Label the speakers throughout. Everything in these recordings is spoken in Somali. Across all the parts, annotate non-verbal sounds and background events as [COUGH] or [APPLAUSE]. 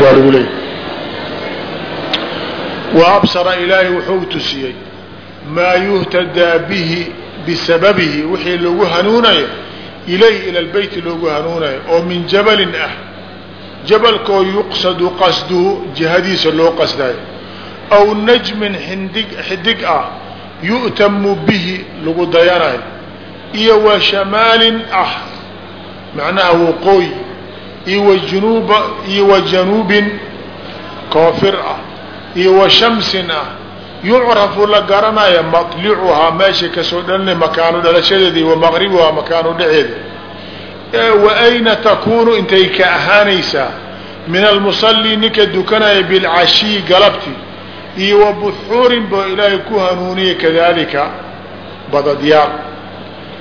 Speaker 1: baa lagu leeyay wa absara ilaahay wuxuu tusiyey maa yuhtadaa bihi bisababihi wixii lagu hanuunayo ilayhi ila lbeyti loogu hanuunayo oo min jabalin ah. Jabalkoo yuqsadu qasduhu jihadiisa loo qasdayo. Aw najmin xindig xidig ah yu'tamu bihi lagu dayanayo. Iyo wa shamaalin ah macnaha waqooyi iyo wa januubin koofir ah iyo wa shamsin ah yucrafu la garanaya maطlicuhaa meesha ka soo dhalina makaanu dhalashadeeda iyo wa maqribuhaa makaanu dhexeeda wa ayna takuunu intay ka ahaanaysaa min almusalli ninka dukanaya bilcashiyi galabti iyo wa buxuurin boo ilaahay ku hanuuniyay kadalika badadyaal.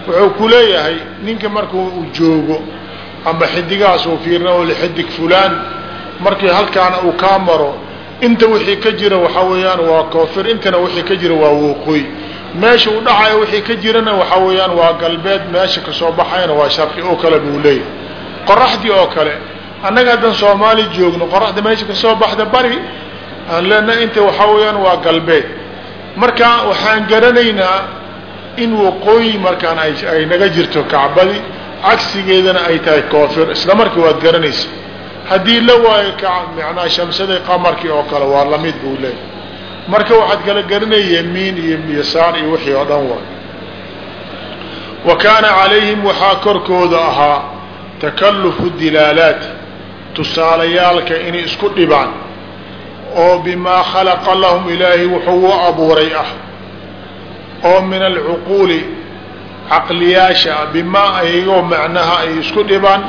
Speaker 1: Wuxuu ku leeyahay ninka marku uu joogo ama xidigahaas uu fiirna oo fulaan. Markii halkaana uu kaa maro inta wixii ka jira waxaa weeyaan waa koofir intana wixii ka jira waa wooqooy meesha uu dhacayo wixii ka jirana waxaa weeyaan waa galbeed meesha ka soo baxayana waa sharqi oo kale buu leeyahay. Qoraxdii oo kale annaga haddan soomaali joogno qoraxda meesha ka soo baxda bari aan leenahay inta waxaa weeyaan waa galbeed. Marka waxaan garanaynaa in waqooyi markaan ay naga jirto kacbadii cagsigeedana ay tahay koofir isla markii waad garanaysa haddii la waayo manaa shamsadii qamarkii oo kale waa la mid buu leeyahy marka waxaad kala garanaya yamiin iyo yasaar iyo wixii oo dhan waay wa kaana calayhim waxaa korkooda ahaa takalufu dilaalaat tusaalayaalka inay isku dhibaan. Oo bimaa khalaqa lahum ilaahay wuxuu u abuuray ah. Oo min alcuquuli caqliyaasha bimaa ayagoo macnaha ay isku dhibaan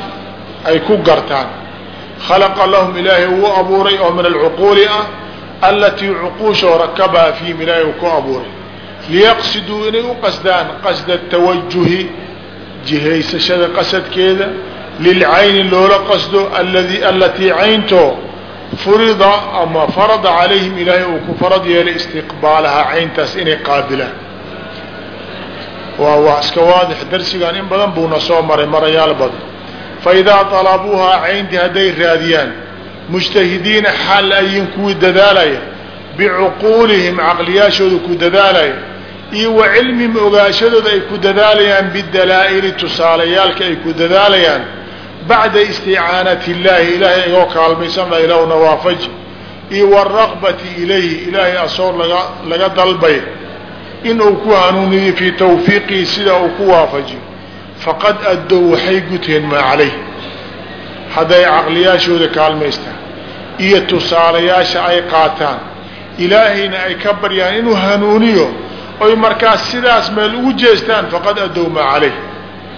Speaker 1: ay ku gartaan. Khalaqa lahum ilaahay uu abuuray oo min alcuquuli ah allatii cuquushoo rakabaha fiihim ilaahay uu ku abuuray. Liyaqsiduu inay u qasdaan qasda tawajuhi jihaysashada qasadkeeda. Lilcayni loola qasdo allatii cayntoo furida ama farada calayhim ilaahay uu ku farad yeelay istiqbaalahaa cayntaas inay qaabilaan waa waa iska waadix darsigan in badan buuna soo maray marayaal badan. Faidaa talabuuhaa cayntii hadday raadiyaan mujtahidiina xaal ayin kuwii dadaalaya bicuquulihim caqliyaashooda ku dadaalaya iyo wa cilmihim ogaashadooda ay ku dadaalayaan bidalaa'ili tusaalayaalka ay ku dadaalayaan bacda isticaanati illaahi ilaahay igoo kaalmaysanla ilahuna waafaji iyo waraqbati ilayhi ilaahay asoor laga dalbay inuu ku hanuuniyo fii tawfiiqihi sida uu ku waafajiyo faqad addow waxay guteen maa calayh hadday caqliyaashooda kaalmaystaan iyo tusaalayaasha ay qaataan ilaahayna ay ka baryaan inuu hanuuniyo oy markaas sidaas meel ugu jeestaan faqad addow maa calayh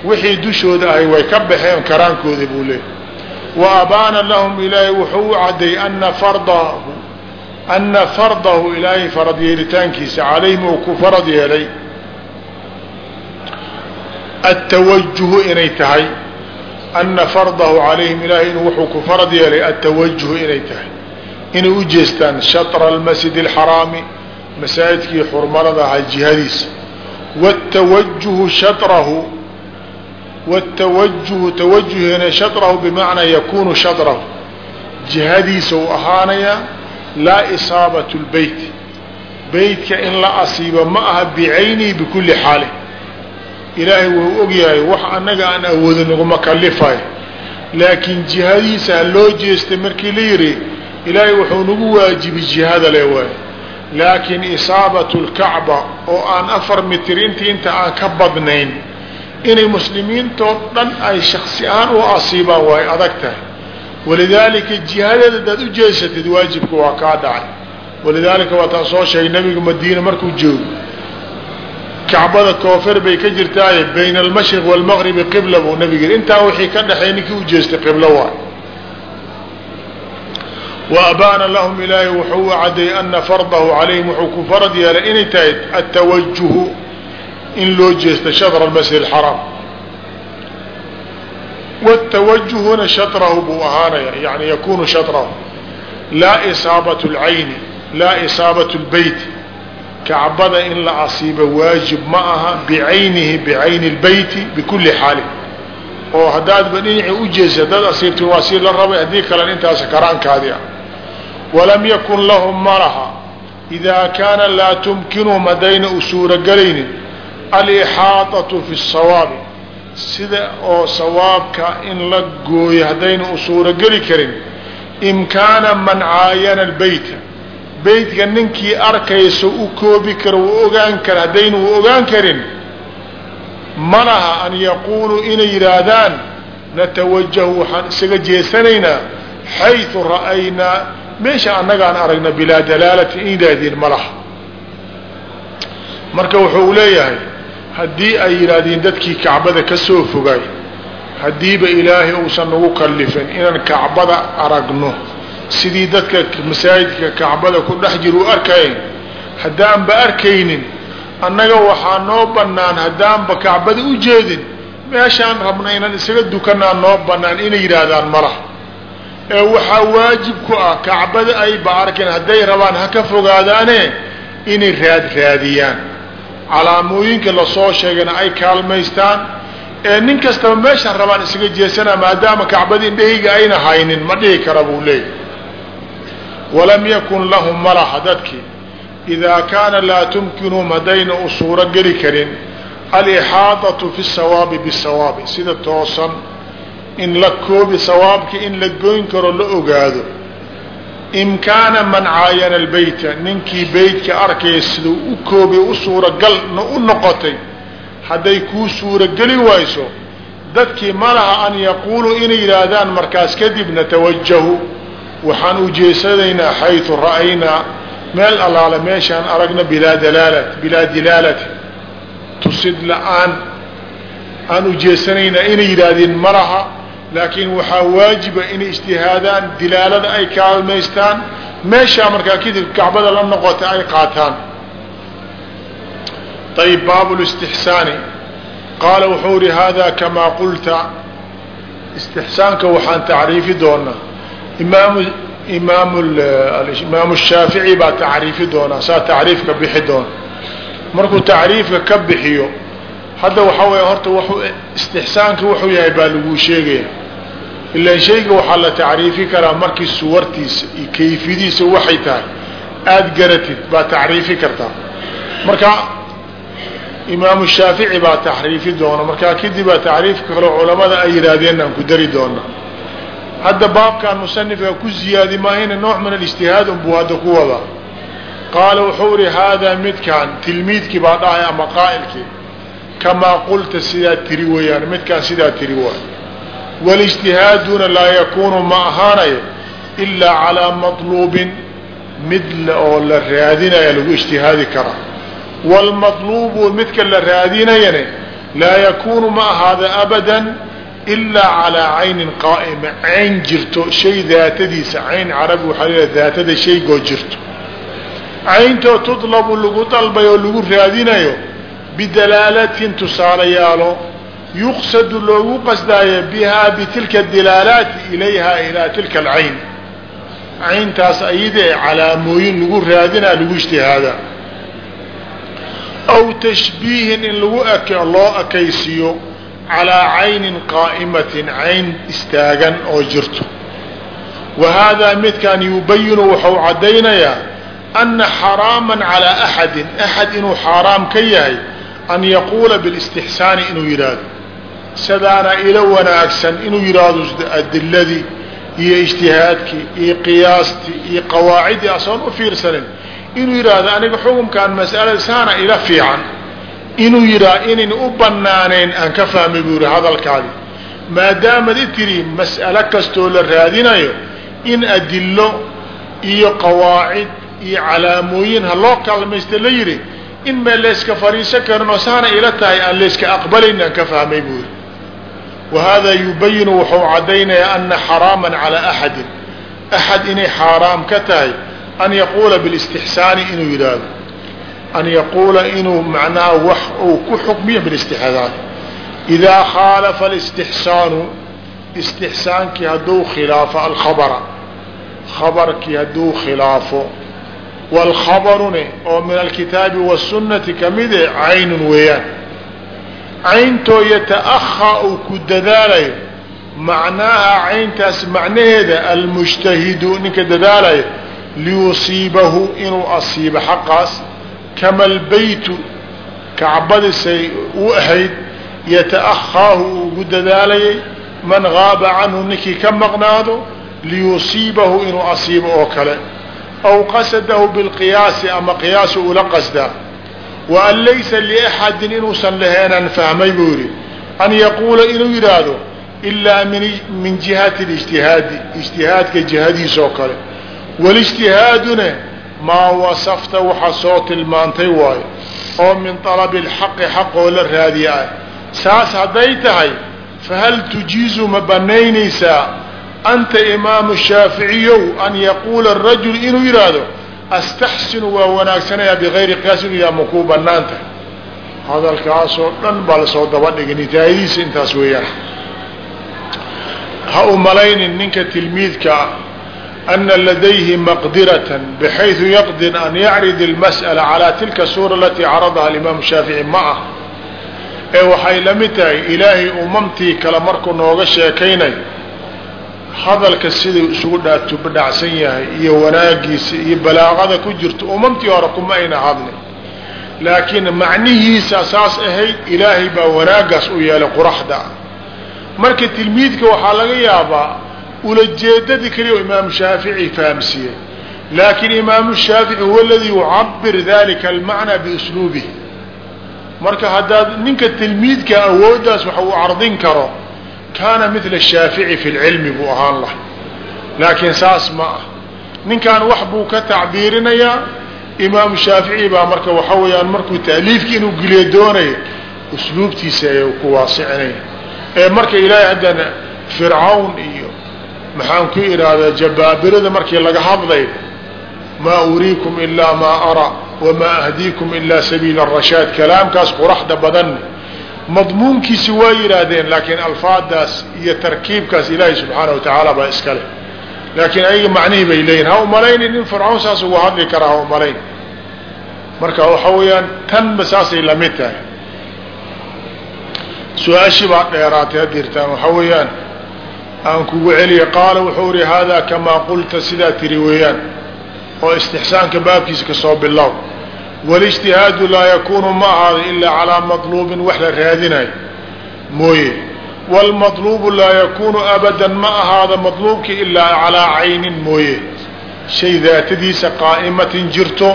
Speaker 1: wixii dushooda ahay way ka baxeen karaankooda buu leeyahy wa abaana lahum ilaahay wuxuu u cadday ana fardahu ana fardahu ilaahay farad yeelitaankiisa calayhim uu ku farad yeelay atawajuhu inay tahay. Ana fardahu calayhim ilaahay inuu wuxuu ku farad yeelay atawajuhu inay tahay. Inay u jeestaan shatra almasjid alxaraami masaajidkii xurmarada ahaa jihadiisa. Watawajuhu shatrahu watawajuhu tawajuhina shatrahu bimacnaa yakunu shatrahu. Jihadiisa uu ahaanayaa laa isaabatu lbeyt beytka in la asiibo ma aha bicaynihi bikulli xaalin ilaahay wuu ogyahay wax annaga aan awoodin naguma kalifayo laakiin jihadiisa ha loo jeestay markii la yidhi ilaahay wuxuu nagu waajibi jihada le waay laakiin isaabatu lkacba oo aan afar mitir intii inta aan ka badnayn inay muslimiintoo dhan ay shaksi ahaan u asiibaan waay adag tahay walidaalika jihadeeda hadaad u jeesatid waajibka waa kaa dhacay walidaalika waataan soo sheegay nabiga madiina markuu joogo kacbada koofir bay ka jirtaaye bayna almashriq waalmaqribi qibla buu nabig yidhi intaa wixii ka dhexeey ninkii u jeestay qiblo waay wa abaana lahum ilaahay wuxuu u cadday ana fardahu calayhim wuxuu ku farad yeelay inay tahay atawajuhu in loo jeesto shadra almasjid alxaraam watawajuhuna shatrahu buu ahaanaya yani yakunu shatrahu laa isaabatu lcayni laa isaabatu lbeyt kacbada in la asiibo waajib ma aha bicaynihi bicayni lbeyti bikulli xaalin oo haddaadba dhinaci u jeesa dad asiibtin waa sii la rabay haddii kalen intaas karaankaadii ah walam yakun lahum malaha idaa kaana laa tumkinuhum haddayna u suurogelaynin alixaaطatu fi الsawaabi sida oo sawaabka in la gooyo haddayna u suurogeli karin. Imkaana man caayana lbeyta beytka ninkii arkaysa u koobi kara wuu ogaan kara haddayna u ogaan karin ma laha an yaquuluu inay yidhaahdaan natawajahu waxaan isaga jeesanaynaa xayثu ra'aynaa meesha annagaan aragna bilaa dalaalati in yidhaahdeen ma laha marka wuxuu leeyahay haddii ay yidhaahdeen dadkii kacbada ka soo fogay haddiiba ilaahay uusan nagu kallifin inaan kacbada aragno. Sidii dadka masaajidka kacbada ku dhex jir u arkayn haddaanba arkaynin annaga waxaa noo bannaan haddaanba kacbada u jeedin meeshaan rabna inaan isaga dukanaa noo bannaan inay yidhaahdaan malah ee waxaa waajib ku ah kacbada ayba arkin hadday rabaan ha ka fogaadaane inay raad raadiyaan calaamooyinka la soo sheegana ay kaalmaystaan ee nin kastaba meeshaan rabaan isaga jeesanaa maadaama kacbada indhahayga ayna haynin ma dhihi kara buu leeyahy walam yakun lahum malaha dadkii idaa kaana laa tumkinuhum haddayna u suuro geli karin alixaadatu fi sawaabi bisawaabi sida toosan in la koobi sawaabka in la goyn karo la ogaado imkaana man caayana lbeyta ninkii beytka arkaya siduu u koobi u suuragal u noqotay hadday kuu suurogeli wayso dadkii ma laha an yaquuluu inay yidhaahdaan markaas kadib natawajahu waxaan u jeesanaynaa xaytu ra'aynaa meel allaale meeshaan aragna bilaa dalaalat bilaa dilaalati. Tusid la'aan. Aan u inay yidhaahdeen ma laha laakiin waxaa waajiba inay ijtihaadaan dilaalada ay kaalmaystaan meeshaa markaa kadib kacbada la noqota ay qaataan. Ayb baabu listixsaani qaala wuxuu ihi hada kamaa qulta. Istixsaanka waxaan tacriifi doonaa. Imaam imaam shaafici baa tacriifi doonaa saa tacriifka bixi doona. Markuu tacriifka ka bixiyo hadda waxaa weya horta istixsaanka wuxuu yahay baa laguu sheegaya. Ilaan shayga waxaa la tacriifi karaa markii suwartiisa iyo kayfiyadiisa waxay tahay. Aada garatid baa tacriifi kartaa marka imaamu shaafici baa taxriifi doona. Markaa kadib baa tacriifka kale culamada ay yidhaahdeen aan ku dari doona. Hadda baabkan musanifka ku ziyaadi maahayna nooc min alijtihaad unbuu hadda ku wadaa. Qaala wuxuu ihi haadaa midkaan tilmiidkii baa dhahay ama qaa'ilkii kamaa qulta sidaa tiri weeyaan midkaan sidaa tiri waay walijtihaaduna laa yakuunu ma ahaanayo ilaa calaa maطluubin mid oo la raadinaya lagu ijtihaadi karaa wاlmaطluubu midka la raadinayane laa yakuunu ma ahaada abada ilaa calىa caynin qaa'ima cayn jirto shay daatadiisa cayn carabi waxaa leedaha daatada shaygoo jirto cayntoo tudlabu lagu dalbayo oo lagu raadinayo bidalaalatin tusaalayaalo yuqsadu loogu qasdaayo bihaa bitilka dilaalaati ilayha ilaa tilka alcayn cayntaas ayadee calaamooyin lagu raadinaa lagu ijtihaadaa aw tashbiihin in lagu loo akaysiiyo calaa caynin qaa'imatin cayn istaagan oo jirto wa haadaa midkan yubayinu wuxuu caddaynayaa ana xaraaman calaa axadin axad inuu xaaraam ka yahay an yaquula bilistixsaani inuu yidhaahdo. Sidaana ilo wanaagsan inuu yidhaahdo adiladii iyo ijtihaadkii iyo qiyaastii iyo qawaaciddii asoon u fiirsanin inuu yidhaahdo aniga xukunkan mas'alada saana ila fiican. Inuu yidhaah inayn u banaanayn aan ka fahmay buu yihi hadalkaadi maadaamad i tiri mas'alo kastoo la raadinayo in adilo iyo qawaacid iyo calaamooyin ha loo kalmaysta la yidhi in meel layska fariisan karin oo saana ila tahay aan layska aqbalayn aan ka fahmay buu yihi wa hada yubayinu wuxuu caddaynayaa ana xaraaman calaa axadin. Axad inay xaaraam ka tahay an yaquula bilistixsaani inuu yidhaahdo. An yaquula inuu macnaha wax uu ku xukmiyo bilistixsaan idaa khaalafa alistixsaanu istixsaankii hadduu khilaafo alkhabara. Khabarkii hadduu khilaafo waalkhabarune oo min alkitaabi waasunnati kamide caynun weeyaan cayntoo yata'ahaa uu ku dadaalayo macnaaha cayntaas macnaheeda almujtahidu ninka dadaalayo liyusiibahu inuu asiibo xaqaas kama albaytu kacbadisay u ahayd yata'ahaahu uu ugu dadaalayay man gaaba canhu ninkii ka maqnaado liyusiibahu inuu asiibo oo kale aw qasadahu bilqiyaasi ama qiyaasi ula qasdaa wa an laysa liaxadin inuusan laheenan fahmay buu yidhi an yaquula inuu yidhaahdo ilaa min jihati lijtihaadi ijtihaadka jihadiisa oo kale walijtihaaduna maa wasafta waxaa soo tilmaantay waayo oo min alabi lxaqi xaqoo la raadiya ah saas hadday tahay fahal tujiizu ma banaynaysaa anta imaamu shaaficiyow an yaquula rajul inuu yidhaahdo astaxsinu waa wanaagsanayaa bigayri qiyaas inuu yaha ma kuu hadalkaasoo dhan baa la soo dabadhigay nitaayadiisa intaas weeyaan ha u malaynin ninka tilmiidka ah ana ladayhi maqdiratan bxayثu yaqdir an yacrid اlmas'ala calaa tilka suura alatii caradaha alimaamu shaafici ma ah ee waxay la mid tahay ilaahay umamtii kale markuu nooga sheekaynayo hadalka siduu isugu dhaatubadhacsan yahay iyo wanaagiisa iyo balaaqada ku jirto umamtii hore kuma ayna hadlin. Laakiin macnihiisa saas ahayd ilaahay baa wanaagaas u yeelay quraxda. Marka tilmiidka waxaa laga yaabaa ulajeedadii keliya oo imaamu shaafici fahamsiiyey laakiin imaamu shaafici huwa aladii yucabir dalika almacnaa biusluubihi. Marka haddaad ninka tilmiidka awooddaas wax uu cardin karo kaana midla shaafici fi lcilmi buu ahaan lahay laakiin saas ma ah. Ninkan wax buu ka tacbiirinayaa imaamu shaafici baa marka waxa weeyaan markuu taaliifki inuu geliyo doonaya usluubtiisa ay ku waasicinaya ee marka ilaahay haddana fircawn iyo maxaan ku idhaahdaa jabaabirada markii laga hadlay maa uriikum ilaa maa araa wamaa ahdiikum ilaa sabiila rashaad kalaamkaas quraxda badan madmuunkiisi waa yidhaahdeen laakiin alfaadaas iyo tarkiibkaas ilaahay subxaana wa tacaala baa iska leh. Laakiin ayaga macnihii bay leeyihiin ha umalaynin in fircawn saas ugu hadli karaa ha umalayn marka waxa weeyaan tanba saasay la mid tahay. Su'aashii baa dheeraatay hadirtaan waxaa weeyaan aan kugu celiya qaala wuxuu ihi haadaa kamaa qulta sidaa tiri weeyaan oo istixsaanka baabkiisa ka soo bilow walijtihaadu laa yakuunu ma ahaado ilaa calaa maطluubin wax la raadinayo mooye wاlmaطluubu laa yakuunu abadan ma ahaado maطluubki ilaa calaa caynin mooye shay daatadiisa qaa'imatin jirto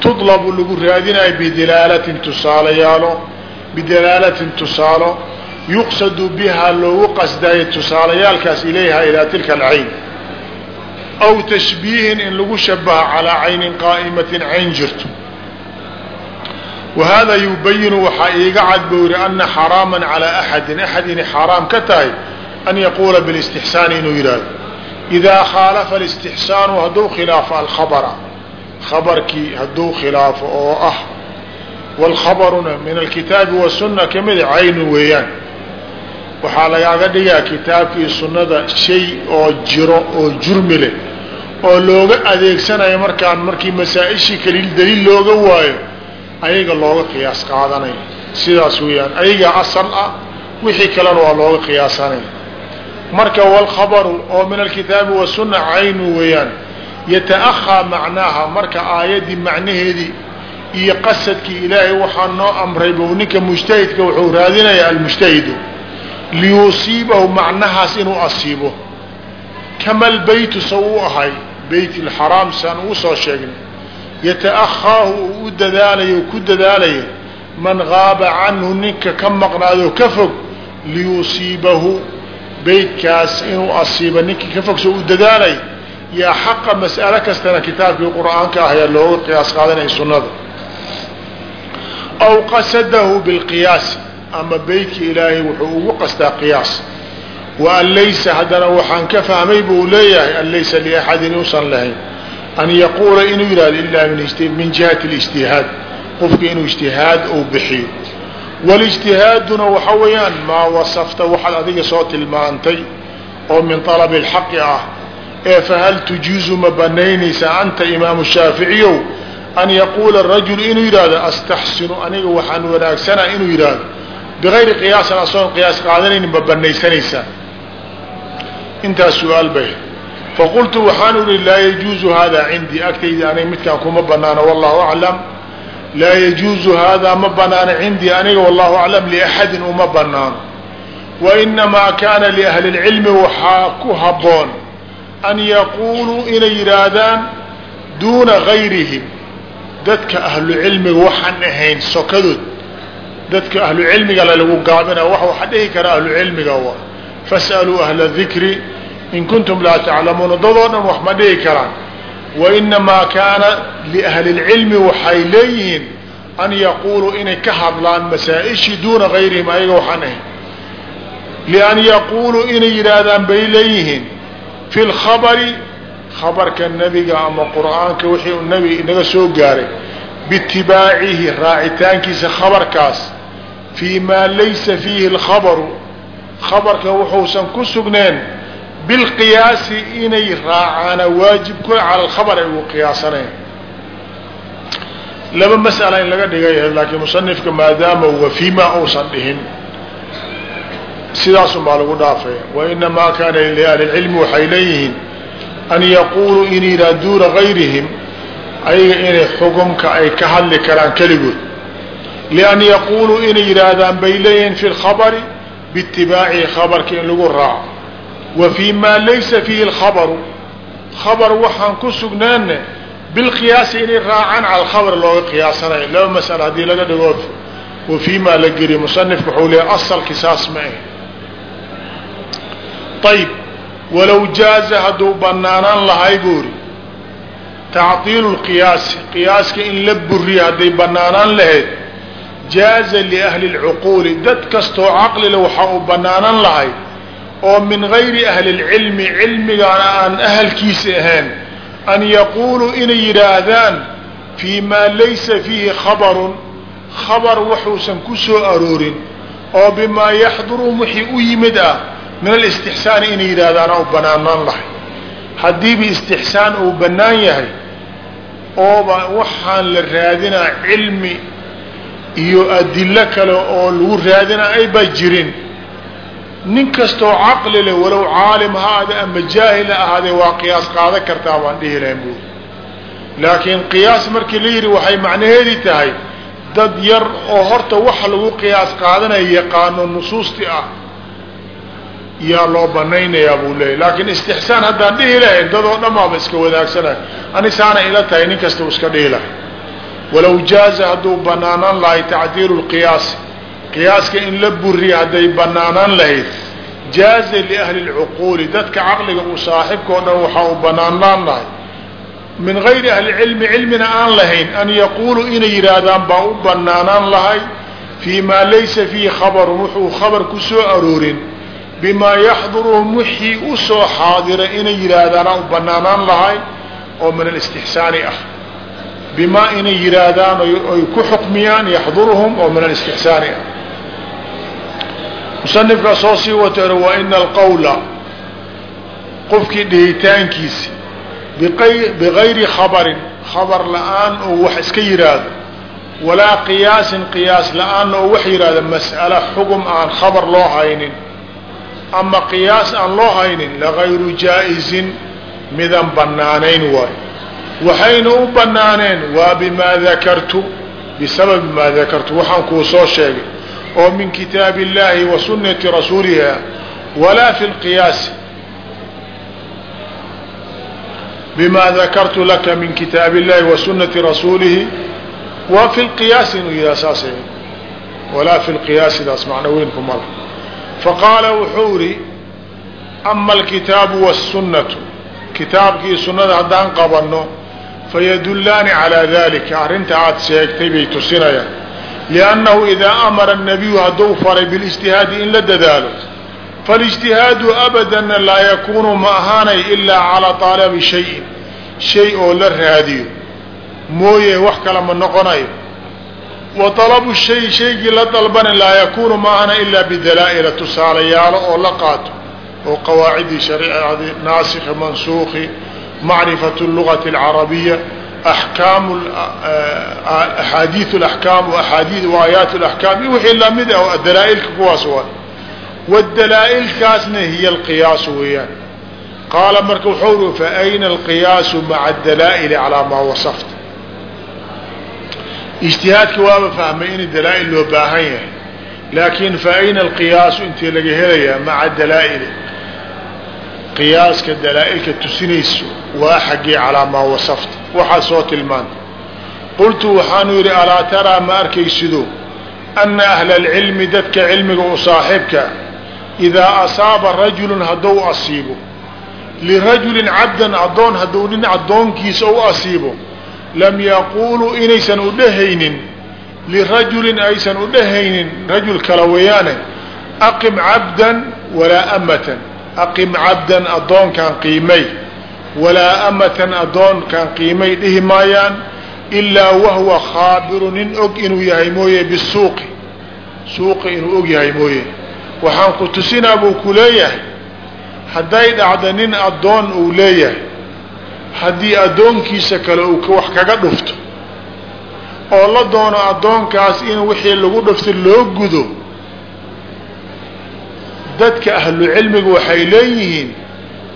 Speaker 1: tudlabu lagu raadinayo bidalaalatin tusaalayaalo bidalaalatin tusaalo yuqsadu bihaa loogu qasdayo tusaalayaalkaas ilayha ilaa tilka alcayn aw tashbiihin in lagu shabaha calaa caynin qaa'imatin cayn jirto wa hada yubayinu waxaa iiga cad buu yihi ana xaraama calaa axadin axad inay xaaraam ka tahay an yaquula bilistixsaani inuu yidhahdo idaa khaalafa alistixsaanu hadduu khilaafo alkhabara khabarkii hadduu khilaafo oo ah wاlkhabaruna min alkitaabi wasunna kamida caynu weeyaan waxaa lagaaga dhigaa kitaabkii sunnada shay oo jiro oo jurmi leh oo looga adeegsanayo markaan markii masaa-ishii kaliil daliil looga waayo ayaga looga qiyaas qaadanayo sidaas weeyaan ayagaa asal ah wixii kalena waa looga qiyaasanaya marka wاlkhabaru oo min alkitaabi wasunna caynu weeyaan yata'ahaa macnaaha. Marka aayaddii macnaheedii iyo qasadkii ilaahay waxaa noo amray bu ninka mujtahidka wuxuu raadinayaa almujtahidu. Liyusiibahu macnahaas inuu asiibo. Kama lbeytu sa u ahay beyt lxaraam saan ugu soo sheegnay yata'ahaahu uu u dadaalayo ku dadaalayo man gaaba canhu ninka ka maqnaado ka fog liyusiibahu beytkaas inuu asiibo. Ninkii ka fog soo u dadaalay yaa xaqa mas'alo kastana kitaabkii qur'aanka ah ayaa looga qiyaas qaadanaya sunnada aw qasadahu bilqiyaasi ama beytka ilaahay wuxuu ugu qastaa qiyaas. Wa an laysa haddana waxaan ka fahmay buu leeyahay an laysa liaxadin uusan lahayn an yaquula inuu yidhahdo ilaa min jihati اlijtihaad qofka inuu ijtihaad uu bixiyo walijtihaaduna waxa weeyaan maa wasafta waxaad adiga soo tilmaantay oo min طalabi اlxaqi ah ee fahal tujiizu ma banaynaysa anta imaamu shaaficiyow an yaquula rajul inuu yidhaahdo astaxsinu aniga waxaan wanaagsanaa inuu yidhaahdo bigayri qiyaasin asoon qiyaas qaadanaynin ma banaysanaysaa intaas su-aal bay faqultu waxaan uhi laa yajuuzu hada cindii agtayda aniga midkaan kuma banaano wallahu aclam laa yajuuzu haadaa ma banaano cindii aniga wallahu aclam liaxadin uma banaano wainamaa kaana liahli اlcilmi waxaa ku habboon an yaquuluu inay yidhaahdaan duuna gayrihim dadka ahlucilmiga waxaan ahayn sokadood dadka ahlucilmiga lalagu gaabina wax waxa dhihi kara ahlucilmiga wa fas'aluu ahla dikri in kuntum laa taclamuuna dadoo dhan wax ma dhihi karaan wainamaa kaana liahli اlcilmi waxay leeyihiin an yaquuluu inay ka hadlaan masaa-ishii duuna gayrihim ayaga waxaan ahayn lian yaquuluu inay yidhaahdaan bay leeyihiin fi lkhabari khabarka nebiga ama qur'aanka wixii uu nebiga inaga soo gaaray biitibaacihi raacitaankiisa khabarkaas fii maa laysa fiihi alkhabaru khabarka wuxuusan ku sugneen bilqiyaasi inay raacaana waajibku cala alkhabar ay ugu qiyaasaneen. Laba mas'ala in laga dhigay laakiin musanifka maadaama wa fiima uusan dhihin sidaasun baa lagu dhaafay. Wainamaa kaana liahli lcilmi waxay leeyihiin an yaquuluu in yidhaha duuna gayrihim ayaga inay xukumka ay ka hadli karaan keligood. Lian yaquuluu inay yidhaahdaan bay leeyihiin fi lkhabari biitibaacihi khabarka in lagu raaco wa fii maa laysa fiihi lkhabaru khabar waxaan ku sugnaanne bilqiyaasi inay raacaan cala alkhabar looga qiyaasanayo. Laba masala haddii laga dhigo. Wa fii maa la geliyo musanifka wuxuu leeya asalki saas ma ah ayb walow jaaza hadduu banaanaan lahay buuri. Tacdiilu lqiyaasi qiyaaska in la buriyo hadday banaanaan lahayd jaaza liahli lcuquuli dad kastoo caqlile waxa uu bannaanan lahay oo min gayri ahli lcilmi cilmigaana aan ahalkiisa ahayn an yaquuluu inay yidhaahdaan fii maa laysa fiihi khabarun. Khabar waxuusan ku soo aroorin oo bimaa yaxdurum wixii u yimid ah min alistixsaani inay yidhahdaana u banaanaan lahay. Haddiiba istixsaan uu bannaan yahay ooba waxaan la raadinaa cilmi iyo adilo kale oo lagu raadinaa ayba jirin nin kastoo caqli leh walow caalim ha ahaade ama jaahil ha ahaadee waa qiyaas qaadan kartaa baan dhihi lahayn buuri laakiin qiyaas markii la yidhi waxay macnaheedii tahay dad yar oo horta waxa lagu qiyaas qaadanaya yaqaano nusuustii ah yaa loo banaynayaa buu leeyay laakiin istixsaan haddaan dhihi lahayn dadoo dhammaaba iska wadaagsanay anisaana ila tahay nin kasta u iska dhihi lahay walow jaaza hadduu banaanaan lahay tacdiilu lqiyaasi qiyaaska in la buriya hadday banaanaan lahayd jaaza liahli lcuquuli dadka caqliga uu saaxibka o dhan waxaa uu banaanaan lahay. Min gayri ahli cilmi cilmina aan lahayn an yaquuluu inay yidhaahdaan baa u banaanaan lahay fii maa laysa fiihi khabarun wuxuu khabar ku soo aroorin bimaa yaxduruhum wixii u soo xaadira inay yidhaahdaana u banaanaan lahay oo min alistixsaani ah. Bimaa inay yidhaahdaan oy ku xukmiyaan yaxduruhum oo min alistixsaani ah musanifkaa soo sii wato wa ina alqawla qofkii dhihitaankiisi bigayri khabarin khabar la'aan oo wax iska yidhaahdo walaa qiyaasin qiyaas la'aanna oo wax yidhaahdo mas'ala xugum aan khabar loo haynin ama qiyaas aan loo haynin lagayru jaa-izin midan bannaanayn waayo. Waxayna u bannaaneen waa bimaa dakartu bisababi maa dakartu waxaan kuu soo sheegay oo min kitaabi illaahi wa sunnati rasuuliha walaa fi lqiyaasi. Bima dakartu laka min kitaabi illahi wa sunati rasuulihi wa fi lqiyaasi inuu yidhaha saas walaa fi lqiyaasidaas macno weyn kuma lah faqaala wuxuu ihi ama alkitaabu wاsunnatu kitaabkii sunnada haddaan qabanno fayadullaani calaa dalika arrinta aad sheegtay bay tusinayaan liannahu idaa amara annabiyu hadduu faray bilijtihaadi in la dadaalo falijtihaadu abadanna laa yakuunu ma ahaanay ilaa calaa taalabi shayin shay oo la raadiyo mooye wax kale ma noqonayo wa talabu shay shaygii la dalbana laa yakuunu ma ahana ilaa bidalaa'ila tusaalayaalo oo la qaato oo qawaacidii sharicadii naasikhi mansuukhi macrifatu lugati alcarabiya axkaam axaadiiu alaxkaam waaxaadii waayaat alaxkaam iyo wixii la mid ah dalaa-ilka kuwaas waa wadalaa-ilkaasna hiya alqiyaasu weeyaan qaala marka wuxuu ri fa ayna alqiyaasu maca adalaa'ili calaa maa wasafta ijtihaadka waaba fahmay in dalaa-il loo baahan yahay laakin fa ayna alqiyaasu intii laga helayaa maca dalaa'ili qiyaaska dalaa-ilka tusinayso waa xaggee calaa maa wasafta. Waxaa soo tilmaanta qultu waxaanu yidhi alaa taraa ma arkaysido ana ahla alcilmi dadka cilmiga u saaxiibka idaa asaaba rajulun hadduu asiibo lirajulin cabdan addoon hadduu nin addoonkiisa u asiibo lam yaquuluu inaysan u dhehaynin lirajulin aysan u dhehaynin rajul kala weeyaane aqim cabdan walaa amatan aqim cabdan addoonkaan qiimay walaa amatan addoonkaan qiimay dhihi maayaan ilaa wahwa khaabiru nin og inuu yahay mooye bisuuqi suuqi inuu og yahay mooye waxaan ku tusinaa buu ku leeyahay hadday dhacdo nin addoon uu leeyahay haddii addoonkiisa kale uu wax kaga dhufto oo la doono addoonkaas in wixii lagu dhufto loo gudo dadka ahlu cilmiga waxay leeyihiin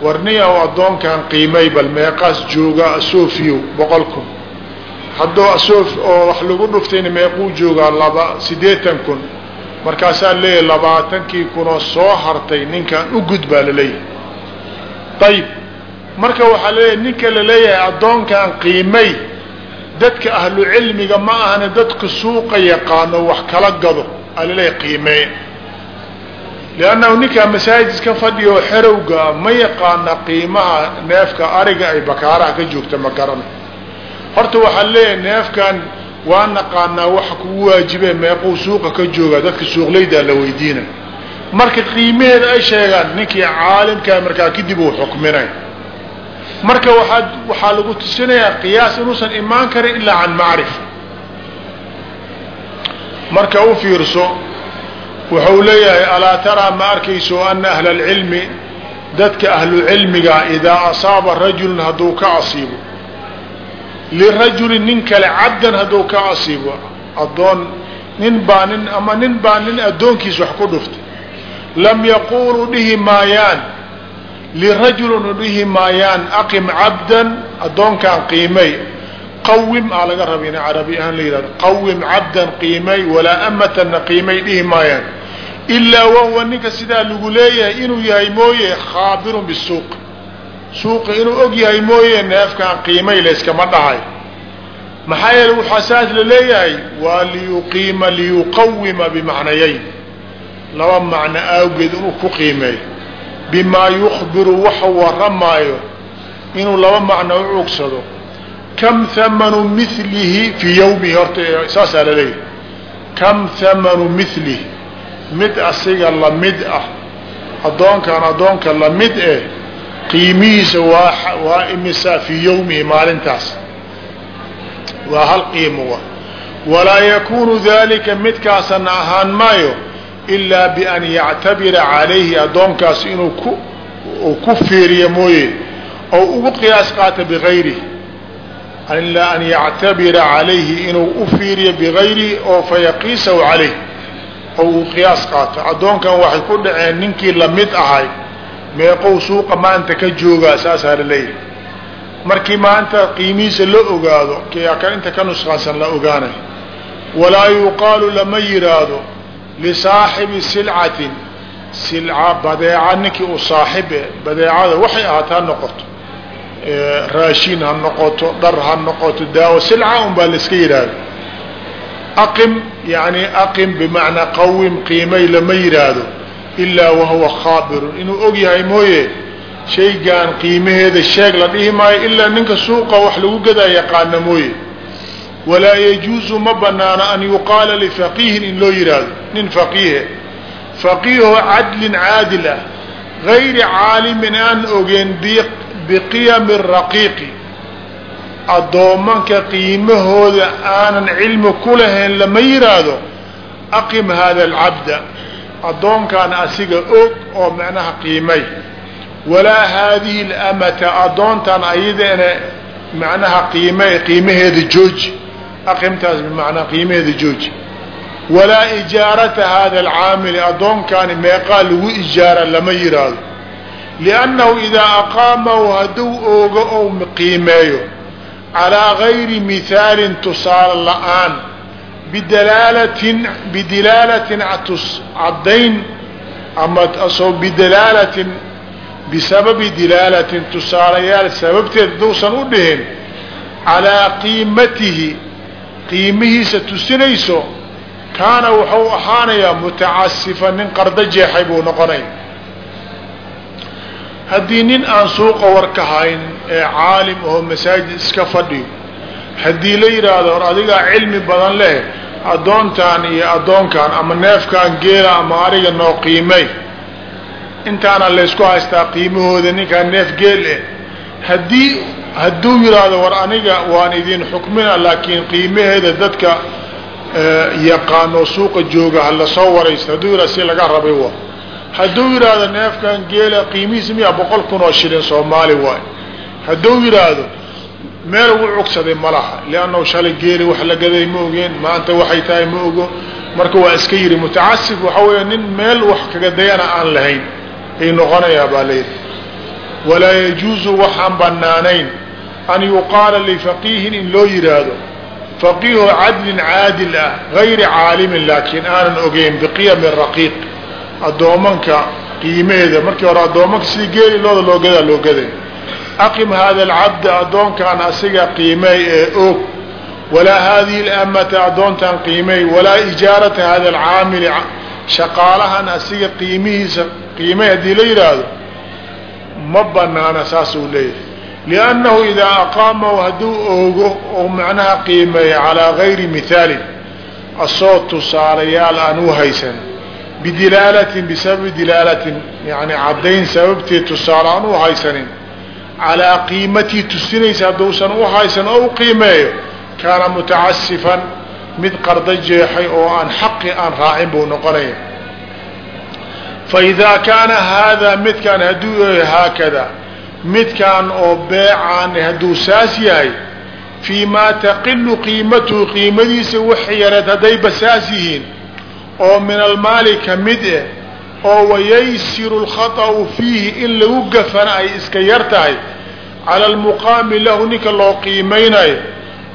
Speaker 1: warniyaw addoonkan qiimay bal meeqaas jooga asoofiyow boqol kun haddoo asoof oo wax lagu dhuftayna meequu joogaa laba siddeetan kun markaasaa leeyahay labaatankii kunoo soo hartay ninkan u gud baa la leeyahay ayib marka waxaa leeyahay ninka la leeyahay addoonkan qiimay dadka ahlu cilmiga ma ahane dadka suuqa yaqaano wax kala gado aa la leeyahay qiimee liannahu ninkaa masaajid ka fadhiya oo xerowga ma yaqaana qiimaha neefka ariga ay bakaaraha ka joogta ma garana horta waxaa leeyahay neefkan waa naqaanaa waxa kugu waajibe meequu suuqa ka jooga dadka suuqlaydaa la weydiina marka qiimaheeda ay sheegaan ninkii caalimkaa markaa kadib uu xukminay marka waaa waxaa lagu tusinayaa qiyaas inuusan imaan karin ilaa can macrifa marka u fiirso wuxuu leeyahay alaa taraa ma arkayso ana ahla alcilmi dadka ahlu cilmiga idaa asaaba rajulun hadduu ka asiibo. Lirajulin nin kale cabdan hadduu ka asiibo. Addoon nin baa nin ama nin baa nin addoonkiis wax ku dhuftay lam yaquuluu dhihi maayaan. Lirajulin u dhihi maayaan aqim cabdan addoonkaan qiimay. Qawim aa laga raba ina carabi ahaan la yihahdo qawim cabdan qiimay walaa amatanna qiimay dhihi maayaan ilaa wahuwa ninka sidaa lagu leeyahay inuu yahay mooye khaabirun bisuuq. Suuqa inuu og yahay mooye neefkaan qiimay layskama dhahay. Maxaa yeele waxaa saas la leeyahay waa liyuqiima liyuqawima bimacnayayn. Laba macno awgeed inuu ku qiimeeyo bimaa yukhbiru waxa waramaayo inuu laba macno u cugsado kam hamanu milihi fii yawmihi horta saasaa la leeyahay. Kam hamanu milihi mid asiga la mid ah addoonkan addoonka la mid eh qiimihiisa waa waa imisaa fii yawmihi maalintaas. Waa hal qiimo walaa yakunu dalika midkaasana ahaan maayo ilaa bian yactabira calayhi addoonkaas inuu ku ku fiiriyo mooye oo ugu qiyaas qaata bigayrihi. Ilaa an yactabira calayhi inuu u fiiriyo bigayrihi oo fayaqiisahu calayh oo uu qiyaas qaato. Addoonkan waxay ku dhaceen ninkii la mid ahay. Meeqow suuqa maanta ka joogaa saasaa la leeyahay. Markii maanta qiimihiisa la ogaado kan inta ka nusqaansan la ogaanay. Walaa yuqaalu lama yidhaahdo lisaaxibi silcatin. Silca badeeca ninkii u saaxibe badeecada waxay ahaat ha noqoto. Raashin ha noqoto dhar ha noqoto daawo silca un baa laiska yidhaahdo aqim yani aqim bimacnaa qawim qiimay lama yidhaahdo ilaa wahuwa khaabirun. Inuu og yahay mooye shaygan qiimaheeda sheeg la dhihi maayo ilaa ninka suuqa wax lagu gadaa yaqaana mooye. Walaa yajuusu ma banaano an yuqaala lifaqiihin in loo yidhaahdo nin faqiihe faqiiho cadlin caadil ah gayri caalimin aan ogeen biqiyami raqiiqi addoomanka qiimahooda aanan cilmi ku lahayn lama yidhaahdo aqim hada alcabda addoonkan asiga og oo macnaha qiimay. Walaa haadihi اlamata addoontan ayadana macnaha qiime qiimaheeda jooji. Aqimtaas bimacnaa qiimaheeda jooji. Walaa ijaarata hada alcaamili addoonkani meeqaa lagu ijaara lama yidhaahdo liannahu idaa aqaamahu hadduu oogo ou qiimeeyo calaa gayri mihaalin tusaale la'aan bidalaalatin bidilaalatin caddayn ama asoo bidalaalatin bisababi dilaalatin tusaalayaal sababteed haduusan u dhihin calaa qiimatihi qiimihiisa tusinayso kaana wuxuu ahaanayaa mutacasifan nin qardo jeexay buu noqonaya haddii nin aan suuqa war ka hayn ee caalim oo masaajid iska fadhiyo. Haddii la yidhaahdo hor adigaa cilmi badan leh addoontaan iyo addoonkan ama neefkaan geela ama ariga noo qiimay. Intaana laysku haystaa qiimahooda ninkaan neef geel eh haddii hadduu yidhaahdo war aniga waan idin xukmina laakiin qiimaheeda dadka yaqaanoo suuqa jooga ha la soo waraysto. Hadduu yidhahdo si laga rabay wa hadduu yidhaahdo neefkan geela qiimihiisa miya boqol kun oo shilin soomaali waay hadduu yidhaahdo meel ugu cugsaday malaha liannahu shalay geeli wax la gaday ma ogeen maanta waxay tahay ma ogo. Marka waa iska yidhi mutacasif waxa weeye nin meel wax kaga dayana aan lahayn ay noqonayaa baa layidhi walaa yajuuzu waxaan bannaanayn an yuqaala lifaqiihin in loo yidhaahdo faqiihu cadlin caadil ah gayri caalimin laakiin aanan ogeyn biqiyami raqiiq addoomanka qiimaheeda markii hore addoomanka sidii geeli looda loogadaa loo gaday aqim hada alcabda addoonkan asiga qiimey ee og walaa haadihi lamata addoontan qiimey walaa ijaarata hada alcaamili shaqaalahan asiga qiimihiisa qiimey haddii la yidhaahdo ma banaana saasuu leeyahay liannahu idaa aqaamahu hadduu oogo oo macnaha qiimeeya calaa gayri mihaalin asoo tusaalayaal aan u haysan bidilaalatin bisababi dilaalatin yani caddayn sababteed tusaale aan u haysanin calaa qiimatii tusinaysa hadduusan u haysan oo u qiimeeyo kaana mutacasifan mid qarda jeexay oo aan xaqi aan raacin buu noqonaya. Faidaa kaana haadaa midkaan hadduu yahay haakada midkaan oo beecaan hadduu saas yahay fii maa taqilu qiimatuhu qiimadiisa wax yareed haddayba saas yihiin oo min almaali ka mid eh oo wayaysiru lkhaطأu fiihi in lagu gafana ay iska yar tahay cala almuqaami lahu ninka loo qiimaynayo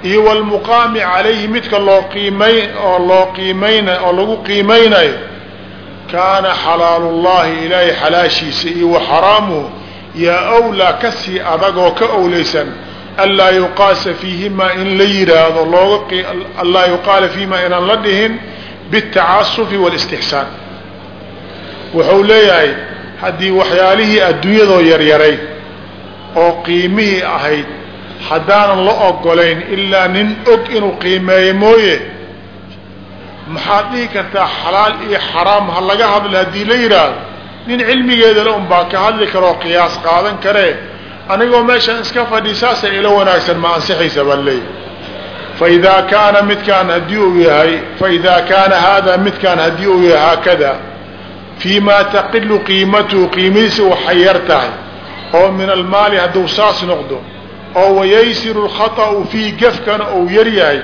Speaker 1: iyo wlmuqaami calayhi midka loo qiimay oo loo qiimayna oo lagu qiimaynayo kaana xalaalu llahi ilaahay xalaashiisa iyo wa xaraamuhu yaa wlaa ka sii adagoo ka owlaysan anlaa yuqaasa fiihimaa in la yidhaahdo looga anlaa yuqaala fiihimaa inaan la dhihin biاtacasufi wاlاstixsaan wuxuu leeyahay haddii waxyaalihii adduunyadoo yaryaray oo qiimihii ahayd haddaanan la ogolayn ilaa nin og inuu qiimeeyo mooye maxaad dhihi kartaa xalaal iyo xaraam ha laga hadla haddii la yidhaahdo? Nin cilmigeedale un baa ka hadli karoo qiyaas qaadan karee anigoo meeshan iska fadhi saasa ila wanaagsan ma ansixaysa baan leeyahy faidaa kaana midkaan haddii uu yahay faidaa kaana haadaa midkaan haddii uu yahay haakada fii maa taqilu qiimatuhu qiimihiisa waxay yar tahay oo min almaali hadduu saas noqdo oo wayaysiru lkhaطأu fii gafkana uu yar yahay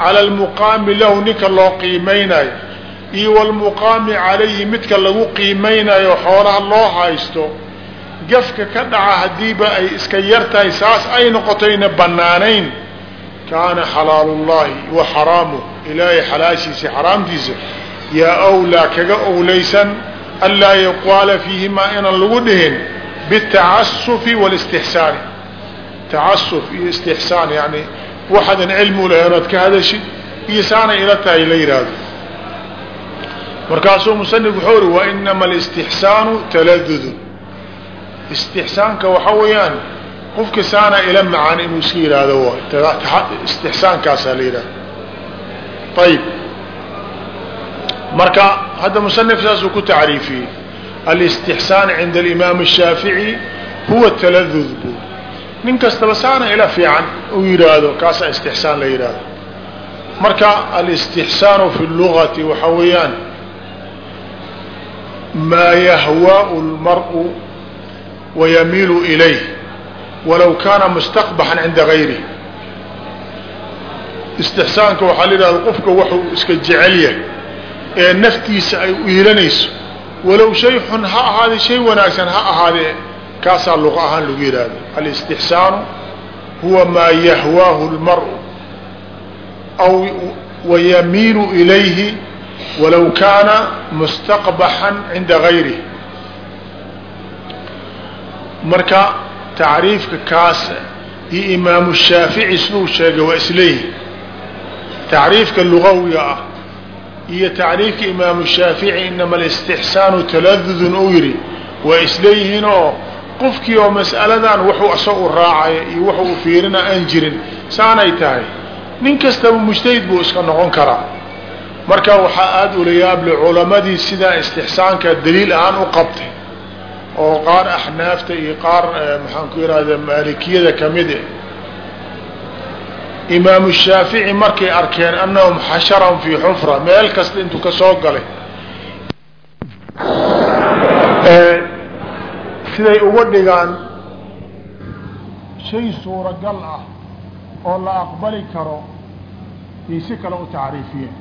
Speaker 1: cala almuqaami lahu ninka loo qiimaynayo iyo wlmuqaami calayhi midka lagu qiimaynayo xoolaha loo haysto gafka ka dhaca haddiiba ay iska yar tahay saas ay noqotayna bannaanayn kaana xalaalu llahi wa xaraamuh ilaahay xalaashiisa xaraamtiisa yaa wlaa kaga owlaysan anlaa yuqaala fiihimaa inaan lagu dhihin bitacasufi wاlاstixsaani tacasuf iyo istixsaan yani waxaadan cilmi ulahayn oad ka hadashid iyo saanay ila tahay la yidhaahdo markaasuu musanif wuxuu uri wainama alistixsaanu taladudun istixsaanka waxa weeyaan qofka saana ila macaan inuu iska yidhaahdo istixsaankaasaa la yidhahda ayib marka hadda musanif saasuu ku tacriifiyey alistixsaan cinda alimaam ashaafici huwa taladud buu. Nin kastaba saana ila fiican uu yidhaahdo kaasaa istixsaan la yidhaahdo marka alistixsaanu fi lugati waxaa weeyaan maa yahwaau lmar'u wayamiilu ilayh walow kaana mustaqbaxan cinda gayrih istixsaanka waxaa la yidhahda qofka waxuu iska jecel yahay ee naftiisa ay iilanayso walow shay xun ha ahaadee shay wanaagsan ha ahaadee kaasaa luqa ahaan lagu yidhaahdo. Alistixsaanu huwa maa yahwaahu lmar'u aw wayamiilu ilayhi walow kaana mustaqbaxan cinda gayrihi. Marka tacriifka kaas iyo imaamu shaafici siduu sheegay waa isleeyihi tacriifka lugawiga ah iyo tacriifka imaamu shaafici inama alistixsaanu taladudun uu yidhi waa isleeyihiin oo qofkii oo mas'aladan wuxuu isaga u raacaya iyo wuxuu u fiirina aan jirin. Saanay tahay nin kastaba mujtahid buu iska noqon karaa. Marka waxaa aada ula yaable culamadii sidaa istixsaanka daliil ahaan u qabtay oo qaar axnaafta iyo qaar maxaan ku ihahda maalikiyada ka mid eh imaamu shaafici markay arkeen annahum xasharan fii xufra meel kasta intuu ka soo galay. Siday uga dhigaan shay suuragal ah oo la aqbali karo iyo si kale u tacriifiyeen.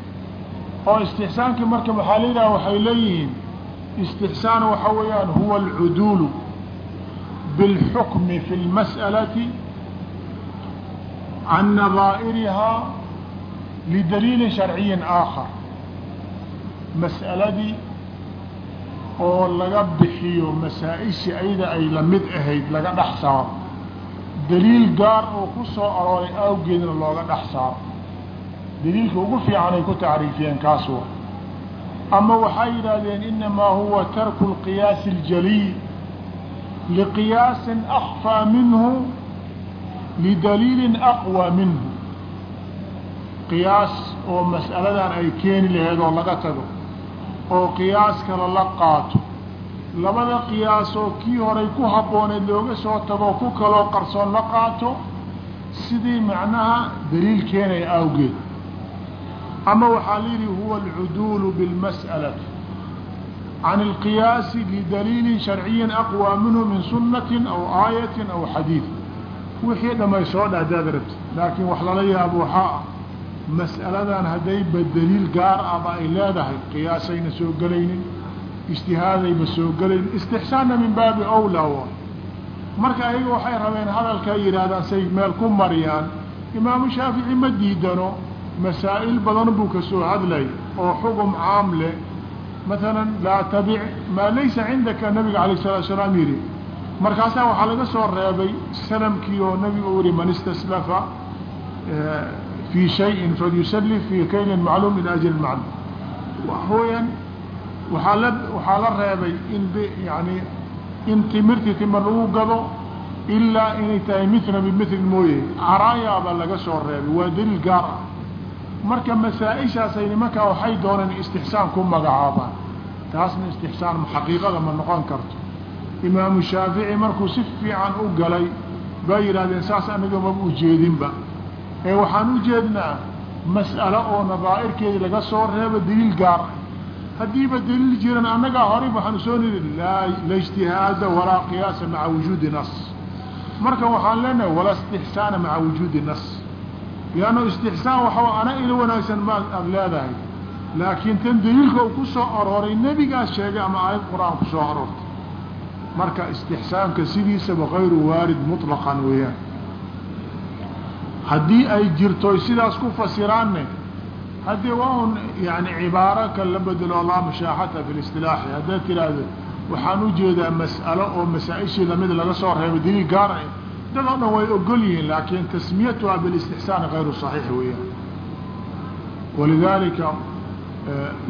Speaker 1: Oo istixsaankii marka maxaa la yidhaha waxay leeyihiin istixsaan waxa weeyaan huwa alcuduulu biاlxukmi fi اlmas'alati can nadaa'irihaa lidaliilin sharciyin aakhar mas'aladii oo laga bixiyo masaa-ishii ayada ay la mid ahayd laga dhex saaro daliil gaar oo ku soo arooray awgeedna looga dhex saaro daliilka ugu fiican ay ku tacriifiyeen kaas wa ama waxay yidhaahdeen inamaa huwa tarku lqiyaasi اljaliy liqiyaasin akfaa minhu lidaliilin aqwa minhu qiyaas oo mas'aladan ay keeni laheed oo laga tago oo qiyaas kale la qaato labada qiyaas oo kii horay ku habbooneed looga soo tago ku kaloo qarsoon la qaato sidii macnaha daliil keenaya awgeed ama waxaa layidhi huwa alcuduulu bilmas'alati can alqiyaasi lidaliilin sharciyin aqwa minhu min sunnatin aw aayatin aw xadiid wixii dhamay soo dha hadaad rabti laakiin wax lala yaabo waxaa ah mas'aladan haddayba daliil gaar ahba ay leedahay qiyaasayna soo gelaynin ijtihaadayba soo gelaynin istixsaanna min baabi owlaa wa. Marka ayaga waxay rabeen hadalkaa yidhaahdaan say meel ku mariyaan imaamu shaafici ma diidano masaa'il badan buu ka soo hadlay oo xugum caam leh. Maalan laa tabic maa laysa cindaka nabiga alayh salatu salaam yidhi markaasaa waxaa laga soo reebay sanamkii oo nabigu u yihi man istaslafa fii shayin falyusalif fii kaylin macluum min ajli macluum. Waxaweyaan waaa la waxaa la reebay in yani in timirtii timir lagu gado ilaa inay tahay mithla bimithli mooye. Caraayaaba laga soo reebay waa daliil gaar ah. Marka masaa-ishaasay nimankaa waxay dooneen istixsaan ku magacaabaan. Taasna istixsaan xaqiiqada ma noqon karto imaamu shaafici markuu si fiican u galay bay yidhahdeen saas anaga ujeedinba ee waxaan u jeednaa mas'alo oo nadaa'irkeedii laga soo reebo daliil gaar ah. Haddiiba daliil jiran annagaa horey waxaanu soo niri la ijtihaada walaa qiyaasa maca wujuudi nas. Marka waxaan leenahay walaa istixsaana maca wujuudi nas. Lianno istixsaan waxa ana ila wanaagsan ma aada leedahay. Laakiin tan daliilka uu ku soo arooray nebigaas sheegay ama aayad qur'aan ku soo aroortay marka istixsaanka sidiisaba kayru waarid muطlaqan weeyaan. Haddii ay jirto sidaas ku fasiraanne haddii waa un yani cibaaro kan la bedelo laa mashaaxata fi listilaaxi haddaad tiraahdo waxaan u jeedaa mas'alo oo masaa-ishii la mid laga soo reebay daliil gaar ah dad oo dhan way ogol yihiin laakiin tasmiyatuha bilistixsaani kayru صaxiix weeyaan. Walidaalika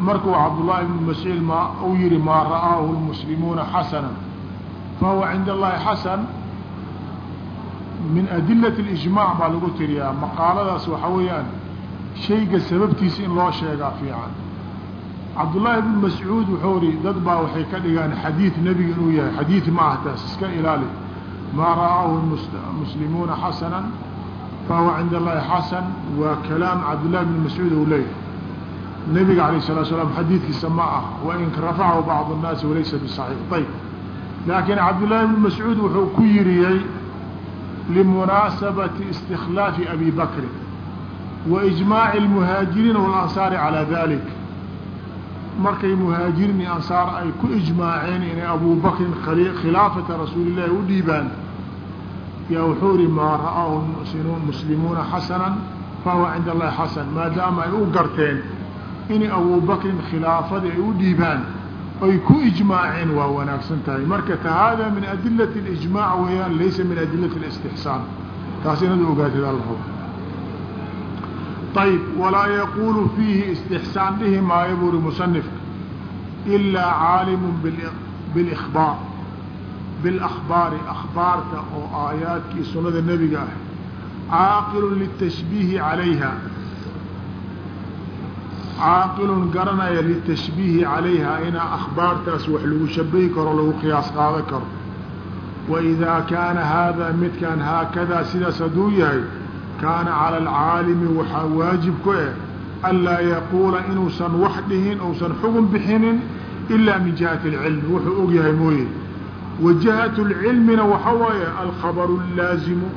Speaker 1: markuu cabdullahi ibnu mascuud ma uu yihi maa ra'aahu lmuslimuuna xasana fahuwa cinda allahi xasan min adilat اlijmaac baa lagu tiriyaa maqaaladaas waxa weeyaan shayga sababtiisa in loo sheegaa fiican cabdullaahi ibnu mascuud wuxuu ihi dad baa waxay ka dhigaan xadiid nebiga inuu yahay xadiid ma ah taas iska ilaali maa ra'aahu muslimuuna xasana fahuwa cinda allahi xasan waa kalaam cabdullahi bn mascuud ou leeyahay nebiga alayh الsalatu slaam xadiidkiisa ma ah wain rafacahu bacd الnaasi walaysa biصaxiix ayb laakiin cabdullaahi bn mascuud wuxuu ku yiriyey limunaasabati istikhlaafi abi bakrin wa ijmaaci اlmuhaajiriina walansaari calaa dalik markay muhaajiriin iyo ansaar ay ku ijmaaceen inay abu bakrin khilaafata rasuuli llahi u dhiibaan yaa wuxuu ihi maa ra'aahu muslimuuna xasanan fahuwa cinda allahi xasan maadaama ay u garteen inay abu bakrin khilaafadii ay u dhiibaan ay ku ijmaaceen waa wanaagsan tahay marka hada min adilati اlijmaac weeyaan laysa min adilati اlistixsaan taas inaad ogaatid alho ayb walaa yaquulu fiihi istixsaan dhihi maayo buuri musanifka ilaa caalimu biاlkbaar biاlakbaari akhbaarta oo aayaadkii sunada nebiga ah caaqilu litashbiihi calayha caaqilun garanaya litashbiihi calayha inaa akhbaartaas wax lagu shabahi karo lagu qiyaas qaadan karo. Waidaa kaana haadaa midkaan haakadaa sidaas hadduu yahay kaana cala alcaalimi waxaa waajib ku eh anlaa yaquula inuusan wax dhihin uusan xugun bixinin ilaa min jihati alcilmi. Wuxuu og yahay mooye. Wa jihatu lcilmina waxa waaye alkhabaru allaazimu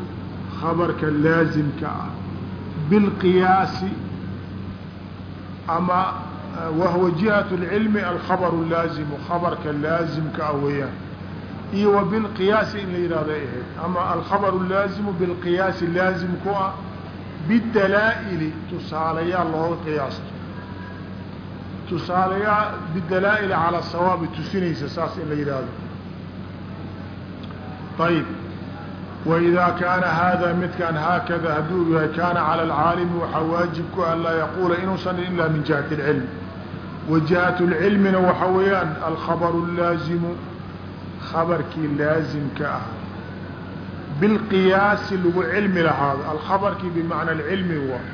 Speaker 1: khabarka laazimka ah. Bilqiyaasi ama wahuwa jihat اlcilmi alkhabaru laazimu khabarka laazimka ah weeyaan iyo wa bilqiyaasi in la yihahdo ahayd ama alkhabaru laazimu bilqiyaasi laazim ku ah bidalaa-ili tusaalayaal looga qiyaasto tusaalayaa bidalaa-ili calaa sawaabi tusinaysa saas in la yidhaahdo ayib waidaa kaana haadaa midkaan haakada hadduu yahay kaana cala alcaalimi waxaa waajib ku an laa yaquula inuusan ilaa min jihati اlcilm wa jihatu lcilmina waxa weeyaan alkhabaru laazimu khabarkii laazimka ah bilqiyaasi lagu cilmi lahaado alkhabarkii bimacna alcilmi waay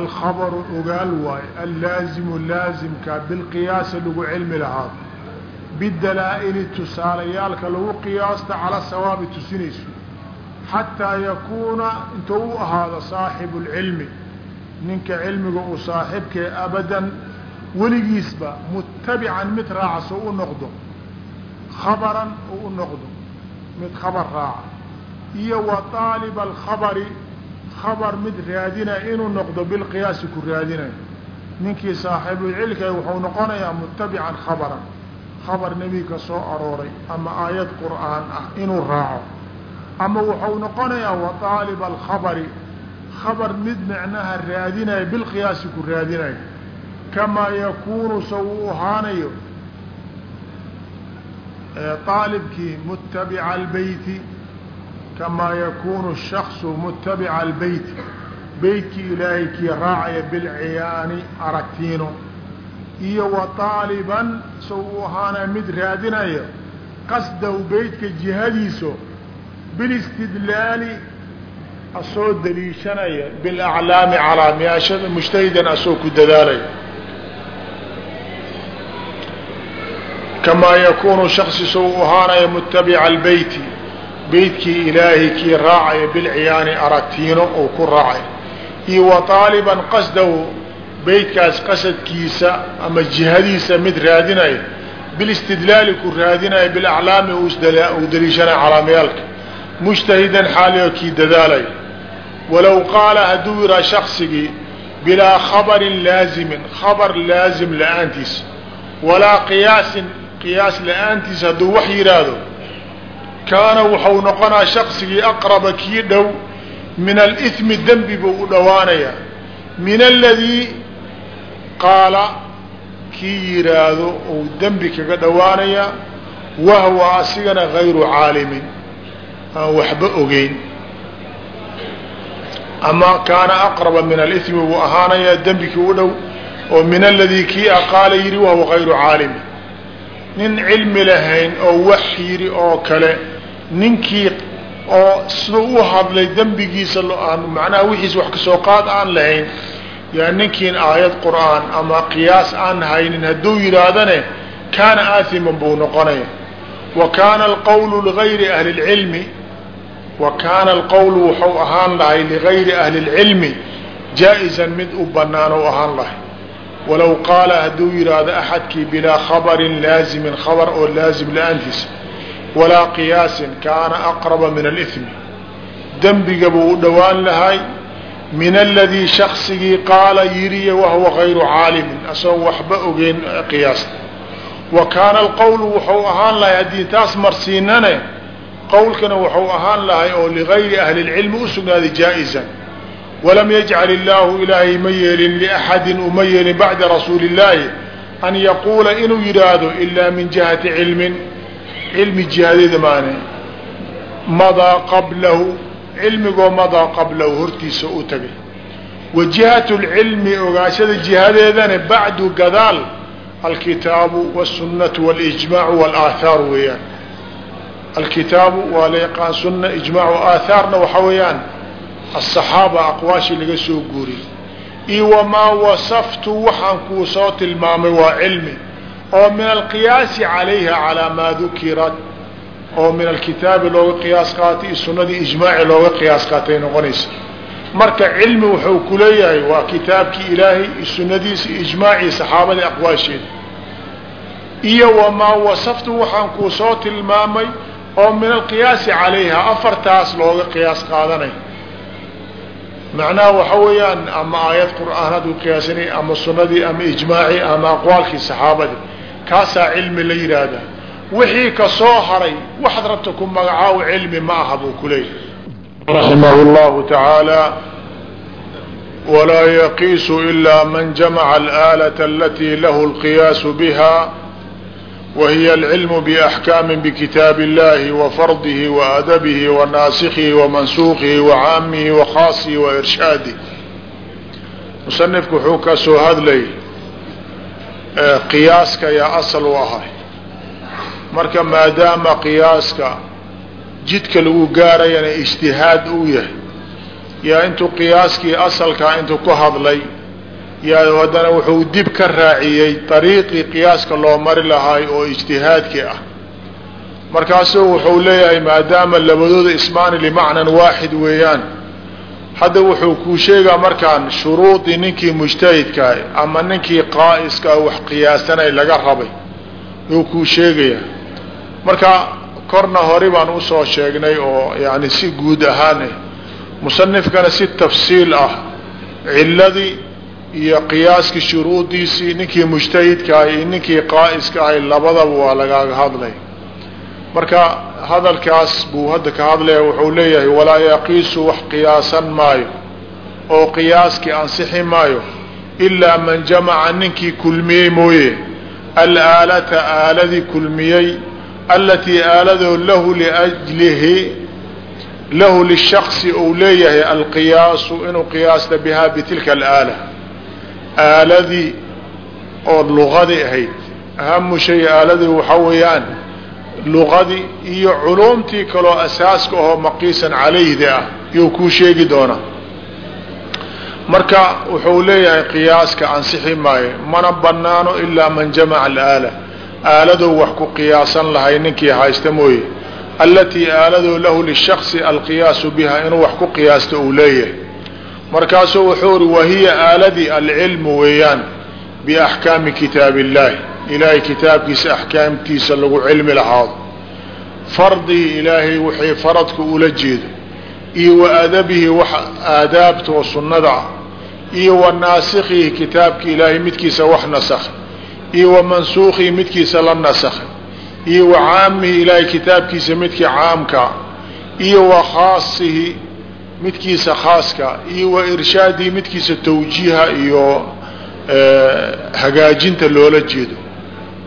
Speaker 1: alkhabaru ogaal waaye allaazimu laazimka bilqiyaasi lagu cilmi lahaado bidalaa-ili tusaalayaalka lagu qiyaasta cala sawaabi tusinayso xataa yakuuna intuu u ahaado saaxibu اlcilmi ninka cilmiga uu saaxibkee abadan weligiisba mutabican mid raaca soo u noqdo khabaran uu u noqdo mid khabar raaca iyo wa طaaliba alkhabari khabar mid raadinaya inuu noqdo bilqiyaasi ku raadinayo ninkii saaxiibulcilmka wuxuu noqonayaa mutabican khabaran khabar nebiga soo arooray ama aayad qur'aan ah inuu raaco ama wuxuu noqonayaa wa طaaliba alkhabari. Khabar mid macnaha raadinaya bilqiyaasi ku raadinayo kamaa yakuunu sa uu ahaanayo. Aalibkii mutabica albeyti kamaa yakuunu shaksu mutabica albeyti beytkii ilaahay kii raacaya bilciyaani aragtiino. Iyo wa طaaliban sa uu ahaanaya mid raadinaya. Qasdahu beytka jihadiiso bilistidlaali asoo daliishanaya bilaclaami calaamiyaashada mujtahidan asoo ku dadaalaya kamaa yakuunu shaksi soo ahaanaya mutabica albeyti beytkii ilaahay kii raacaya bilciyaani aragtiino oo ku raacay iyo wa qasdahu beytkaas qasadkiisa ama jihadiisa mid raadinaya bilistidlaali ku raadinaya bilaclaami uu daliishanaya calaamayaalka mujtahidan xaaliyo kii dadaalaya walow qaala hadduu yihaa shaksigii bilaa khabarin laazimin khabar laazim la'aantiis. Walaa qiyaasin qiyaas la'aantiis hadduu wax yidhaahdo kaana wuxuu noqonaa shaksigii aqraba kii dhow min alithmi dembi buu u dhowaanayaa min aladii qaala kii yidhaahdo uu dembi kaga dhowaanayaa wahwa asigana gayru caalimin aan waxba ogeyn. Ama kaana aqraba min alithmi buu ahaanayaa dembikii u dhow oo min aladii kii a qaala yidhi wahwa gayru caalimin nin cilmi lahayn oo wax yidhi oo kale ninkii oo siduu u hadlay dembigiisa macnaha wixiis wax ka soo qaad aan lahayn yaa ninkiin aayad qur'aan ama qiyaas aan haynin hadduu yidhaahdane kaana aathiman buu noqonaya. Wa kaana alqawlu ligayri ahli اlcilmi wa kaana alqawlu wuxuu ahaan lahay ligayri ahli اlcilmi jaa-izan mid u banaan u ahaan lahay. Walow qaala hadduu yidhaahdo axadkii bilaa khabarin laazimin khabar oo laazim la'aantiisa walaa qiyaasin kaana aqraba min alithmi. Dembiga buu u dhowaan lahay min aladii shaksigii qaala yiriya wahuwa gayru caalimin asagoo waxba ogeyn qiyaasta wa kaana alqowlu wuxuu ahaan lahay haddii taas marsiinane qowlkana wuxuu ahaan lahay oo ligayri ahli lcilmi u sugnaaday jaa-izan walam yajcal illaahu ilaahay ma yeelin liaxadin uma yeelin bacda rasuuli illaahi an yaquula inuu yidhaahdo ilaa min jihati cilmin cilmi jihadeeda maane madaa qablahu cilmigoo madaa qablahu hortiisa u tagay wa jihatu lcilmi ogaashada jihadeedana bacdu gadaal alkitaabu wاsunnatu wاlijmaacu wاlaathaar weeyaan alkitaabu waa la yaqaan sunna ijmaacu aathaarna waxa weeyaan asaxaaba aqwaashii laga soo guuriyey iyo wamaa wasaftu waxaan kuu soo tilmaamay waa cilmi oo min alqiyaasi calayha calaa maa dukirat oo min alkitaabi looga qiyaas qaatay iyo sunadii ijmaaci looga qiyaas qaatay noqonaysa. Marka cilmi wuxuu ku waa kitaabkii ilaahay iyo sunadiisa iyo ijmaacii saxaabadii aqwaasheeda iyo wamaa wasaftu waxaan kuu soo tilmaamay oo min alqiyaasi calayha afartaas looga qiyaas qaadanay. Macnaha waxa weeyaan ama aayad qur'aanaad u qiyaasanay ama sunadii ama ijmaacii ama aqwaalkii saxaabadii kaasaa cilmi la yidhaahdaa wixii ka soo haray waxaad rabta ku magacaawo cilmi ma aha buu ku leeyahay. Raximah llahu tacaala walaa yaqiisu ilaa man jamaca alaalata alatii lahu lqiyaasu biha wahiy alcilmu baxkaami bkitaabi اllahi wafardihi waadabihi wanaasikhihi wamansuuqihi wacaamihi wakhaasihi wairshaadih musanifku wuxuu ka soo hadlay qiyaaska yaa asal u ahay marka maadaama qiyaaska jidka lagu gaarayana ijtihaad uu yahay yaa intuu qiyaaskii asalkaa intuu ku hadlay yaa haddana wuxuu dib ka raaciyey ariiqii qiyaaska loo mari lahaay oo ijtihaadkii ah. Markaasuu wuxuu leeyahay maadaama labadooda ismaani limacnan waaxid weeyaan hadda wuxuu kuu sheegaa markaan shuruudii ninkii mujtahidkaa ama ninkii qaa'iska wax qiyaasanay laga rabay yuu kuu sheegayaa. Marka korna hore baan u soo sheegnay oo yani si guud ahaan ah musanifkana si tafsiil ah ciladii iyo qiyaaskii shuruudiisii ninkii mujtahidka ahay iyo ninkii qaa'iska ahay labadaba waa lagaaga hadlay. Marka hadalkaas buu hadda ka hadlaya wuxuu leeyahay walaa yaqiisu wax qiyaasan maayo oo qiyaaskii ansixi maayo ilaa man jamaca ninkii kulmiyey mooye. Alaalata aaladii kulmiyey alatii aaladoo lahu liajlihi lahu lishaksi ou leeyahay alqiyaasu inuu qiyaasta bihaa bitilka alaala aaladii oo luqadii ahayd. Ahamu shay aaladii waxaa weeyaan luqadii iyo culuumtii kaloo asaaska ahoo maqiisan calayhdi ah yuu kuu sheegi doonaa. Marka wuxuu leeyahay qiyaaska ansixi maayo mana banaano ilaa man jamaca alaala. Aaladou wax ku qiyaasan lahay ninkii haysta mooye. Allatii aaladoo lahu lishaksi alqiyaasu biha inuu wax ku qiyaasta uu leeyahay markaasuu wuxuu uri wahiya aaladii alcilmu weeyaan biaxkaami kitaab illahi ilaahay kitaabkiisa axkaamtiisa lagu cilmi lahaado. Fardii ilaahay wixii faradka ula jeedo iyo wa adabihi wax aadaabta oo sunnada ah iyo wa naasikhihi kitaabka ilaahay midkiisa wax nasakhay iyo wa mansuukhihi midkiisa la nasakhay iyo wa caamihi ilaahay kitaabkiisa midkii caamkaa iyo wa khaasihi midkiisa khaaska iyo wa irshaadihi midkiisa tawjiiha iyo hagaajinta loola jeedo.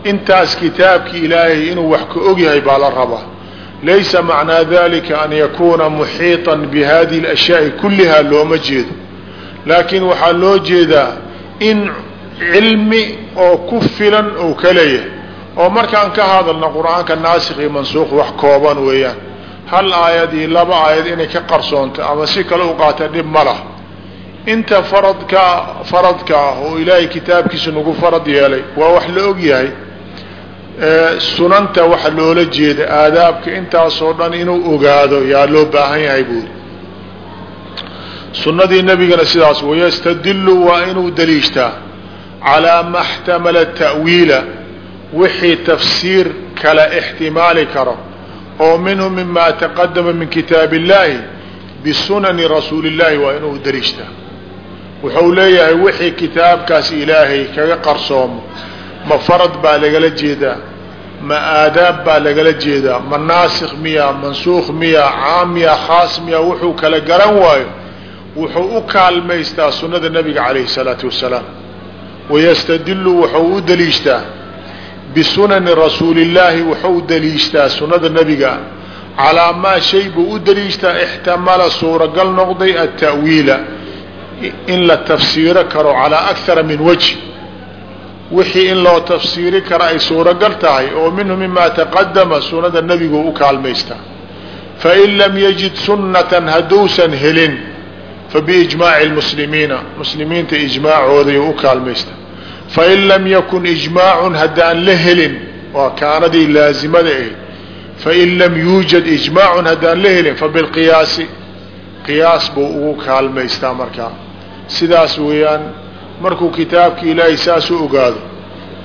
Speaker 1: Intaas kitaabki ilaahay inuu wax ka ogyahay baa la rabaa. Laysa macnaa dalika an yakuuna muxiiطan bihadihi اlashyaai kullihaa looma jeedo. Laakiin waxaa loo jeedaa in cilmi oo ku filan ou ka leeyahay. Oo markaan ka hadalno qur'aanka naasikh iyo mansuuq wax kooban weeyaan hal aayad iyo laba aayad inay ka qarsoonto ama si kale u qaata dhib ma lah inta faradka faradka ah oo ilaahay kitaabkiisa nagu farad yeelay waa wax la og yahay. Sunanta waxa loola jeeda aadaabka intaasoo dhan inuu ogaado yaa loo baahan yahay buuri sunadii nabigana sidaas wayastadilu waa inuu daliishtaa calaa ma xtamala ta'wiila wixii tafsiir kala ixtimaali karo oo minhu mima taqadama min kitaab illahi bisunani rasuuli illaahi waa inuu dariishtaa wuxuu leeyahay wixii kitaabkaas ilaahay kaga qarsoomo. Ma farad baa lagala jeedaa? Ma aadaab baa lagala jeedaa? Ma naasikh miya? Mansuukh miya? Caam miya? Khaas miya? Wuxuu kala garan waayo. Wuxuu u kaalmaystaa sunnada nabiga calayhi salaatu wasalaam. Wayastadilu wuxuu u daliishtaa bisunani rasuulillaahi wuxuu daliishtaa sunnada nebiga. Calaa maa shay buu u daliishtaa ixtamala suuragal noqday ata'wiila in la tafsiiro karo calaa akara min wajh wixii in loo tafsiiri kara ay suuragal tahay oo minhu mima taqadama sunnada nebigu u kaalmaystaa fain lam yajid sunnatan hadduusan helin fabiijmaaci lmuslimiina muslimiinta ijmaacooday u kaalmaystaa fain lam yakun ijmaacun haddaan la helin waa kaanadii laazimada ahayd fain lam yuujad ijmaacun haddaan la helin fabilqiyaasi qiyaas buu ugu kaalmaystaa markaa sidaas weeyaan markuu kitaabka ilaahay saas u ogaado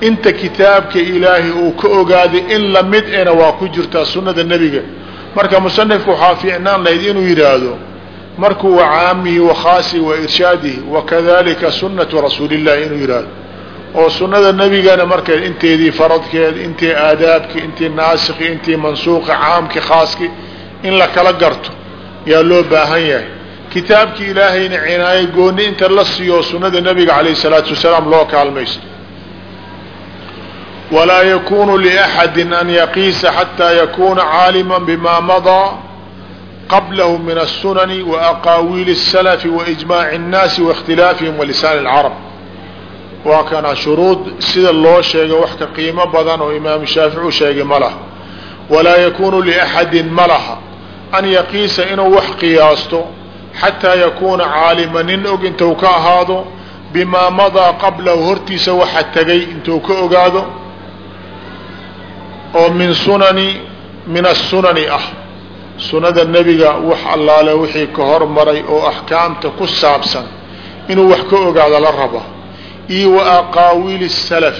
Speaker 1: inta kitaabka ilaahay uu ka ogaaday in la mid ena waa ku jirtaa sunnada nebiga marka musanifku waxaa fiicnaan lahayd inuu yidhaahdo markuu wa caamihi wa khaasihi wa irshaadihi wakadalika sunnatu rasuuli illahi inuu yidhaahdo oo sunnada nebigana marka inteedii faradkeed intii aadaabki intii naasikhi intii mansuuqi caamki khaaski in la kala garto yaa loo baahan yahay kitaabkii ilaahayna cinaayo gooni inta la siiyo sunnada nebiga calayh salaatu wasalaam loo kaalmaysto walaa yakunu liaxadi an yaqiisa xataa yakuna caalima bima madaa qablahu min aلsunani waaqaawiili الsalafi waijmaaci الnaasi waاkhtilaafihim walisaan اlcarab waa kana shuruud sida loo sheegay wax ka qiimo badan oo imaamu shaafici u sheegay ma laha. Walaa yakunu liaxadin ma laha. An yaqiisa inuu wax qiyaasto xataa yakuuna caalima nin og intuu ka ahaado bimaa madaa qablahu hortiisa waxa tegay intuu ka ogaado oo min sunani min asunani ah. Sunada nebiga wax allaale wixii ka hormaray oo axkaamta ku saabsan inuu wax ka ogaado la raba iyo wa aqaawiili salaf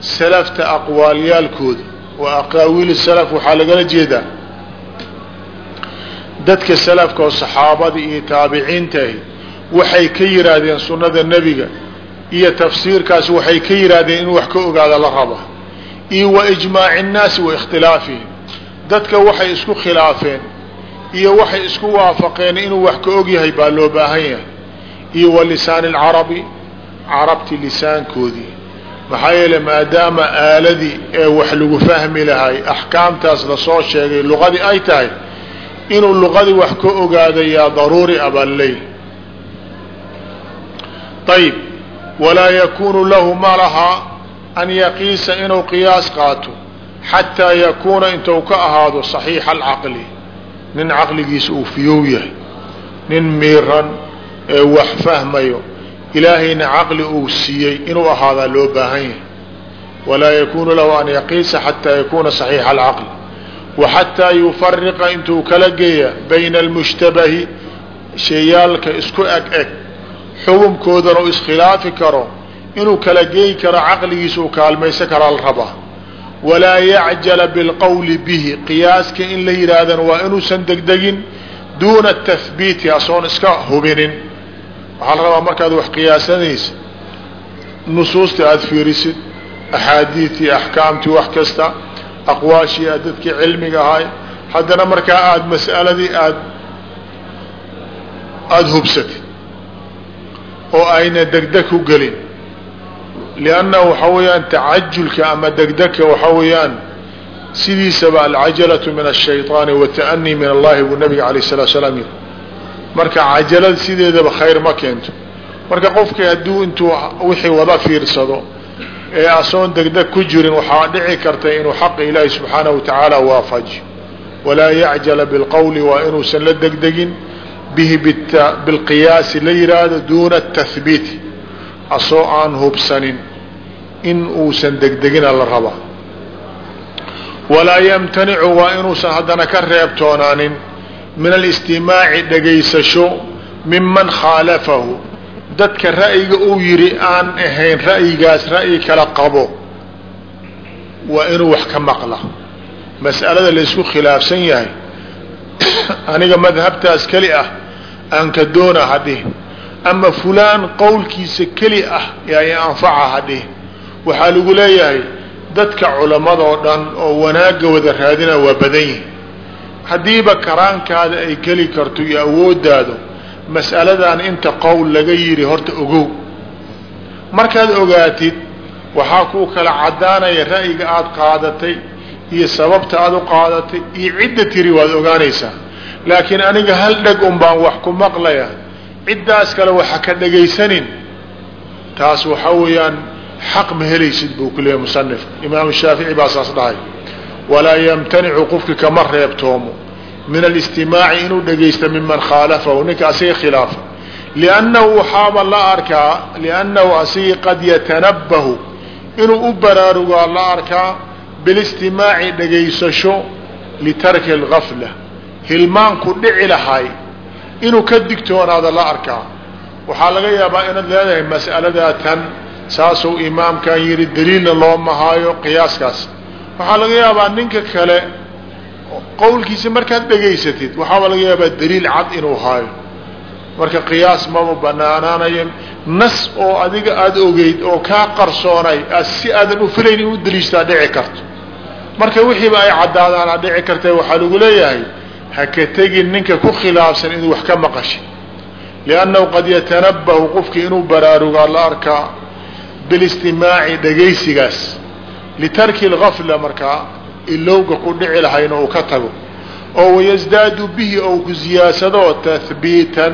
Speaker 1: salafta aqwaalyaalkooda wa aqaawiil salaf waxaa lagala jeedaa dadka salafka oo saxaabada iyo taabiciintahi waxay ka yidhaahdeen sunnada nebiga iyo tafsiirkaas waxay ka yidhaahdeen in wax ka ogaada la raba. Iyo wa ijmaaci innaasi wa ikhtilaafihim. Dadka waxay isku khilaafeen iyo waxay isku waafaqeen inuu wax ka og yahay baa loo baahan yahay. Iyo wa lisaani alcarabi carabti lisaankoodii maxaa yeele maadaama aaladii ee wax lagu fahmi lahay axkaamtaas la soo sheegay luqadii ay tahay inuu luqadii wax ka ogaadayaa daruuri abaley ayib walaa yakunu lahu ma lahaa an yaqiisa inuu qiyaas qaato xataa yakuuna intuu ka ahaado صaxiixa alcaqli. Nin caqligiisa uu fiyow yahay. Nin miiran ee wax fahmayo ilaahayna caqli uu siiyey inuu ahaadaa loo baahan yahay. Walaa yakunu lahu an yaqiisa xataa yakuna صaxiixa alcaql waxataa yufariqa intuu kala geeya bayna almushtabahi shayaalka isku eg eg xukumkoodana u iskhilaafi karo inuu kala geey karo caqligiisa uu kaalmaysan karaa la rabaa. Walaa yacjala bilqowli bihi qiyaaska in la yidhaahdana waa inuusan degdegin duuna tahbiiti asoon iska hubinin waxaa la rabaa markaad wax qiyaasanaysa nusuusta aada fiirisid axaadiidtii axkaamtii wax kasta aqwaashii aad dadkii cilmiga ahay haddana markaa aada mas'aladii aad aada hubsatid oo ayna degdeg ku gelin. Lianna waxaa weeyaan tacajulka ama degdegka waxaa weeyaan sidiisaba alcajalatu min ashayaani wata'anii min allahi buu nabiga alayh salatu slaam yiri marka cajalada sideedaba khayr ma keento. Marka qofkii hadduu intuu wixii wada fiirsado ee asoon degdeg ku jirin waxaa dhici karta inuu xaqa ilaahi subxaanahu watacaala waafajiyo. Walaa yacjala bilqowli waa inuusan la degdegin. Bihi bilqiyaasi la yidhaahdo duuna tahbiiti asoo aan hubsanin in uusan degdegina la rabaa. Walaa yamtanicu waa inuusan haddana ka reebtoonaanin min alistimaaci dhegaysasho miman khaalafahu. Dadka ra'yiga uu yidhi aan ahayn ra'yigaas ra'yi kala qabo. Waa inuu wax ka maqla. Mas'alada laysku khilaafsan yahay. [CLEARS THROAT] Aniga madhabtaas keli ah aan ka doona hadhihin ama fulaan qowlkiisa keli ah yaa anfaca hadhihin waxaa lagu leeyahay dadka culamada oo dhan oo wanaagga wada raadina waa badan yihiin haddiiba karaankaada ay geli karto iyo awooddaado mas'aladan inta qowl laga yidhi horta ogow. Markaad ogaatid waxaa kuu kala caddaanaya ra'yiga aada qaadatay iyo sababta aada u qaadatay iyo cidda tiri waad ogaanaysaa. Laakiin aniga hal dheg un baan wax ku maqlaya ciddaas kale waxa ka dhegaysanin taas waxa weeyaan xaq ma helaysid buu ku leeyahy musanif imaam shaafici baa saas dhahay walaa yamtanicu qofki kama reebtoomo min alistimaaci inuu dhegaysta miman khaalafahu ninka asiga khilaafa. Liannahu waxaaba la arkaa liannahu asigi qad yatanabahu inuu u baraarugaa la arkaa bilistimaaci dhegaysasho litarki algafla hilmaanku dhici lahay inuu ka digtoonaada la arkaa. Waxaa laga yaabaa inaad leedahay mas'aladaa tan saasuu imaamkan yidhi daliilna loo mahaayo qiyaaskaas waxaa laga yaabaa ninka kale qowlkiisa markaad dhegaysatid waxaaba laga yaabaa daliil cad inuu haayo. Marka qiyaas maba banaanaanayo nas oo adiga aada ogeyd oo kaa qarsoonay si aadan u filayn in u daliishtaa dhici karto. Marka wixiiba ay caddaadaan aad dhici karta waxaa lagu leeyahay ha ka tegin ninka ku khilaafsan inuu wax ka maqashay. Liannahu qad yatanabahu qofkii inuu baraarugaa la arkaa bilistimaaci dhegaysigaas litarki lgafla markaa ilowga ku dhici lahayna uu ka tago oo wayasdaadu bihi ou ku ziyaadsado tahbiitan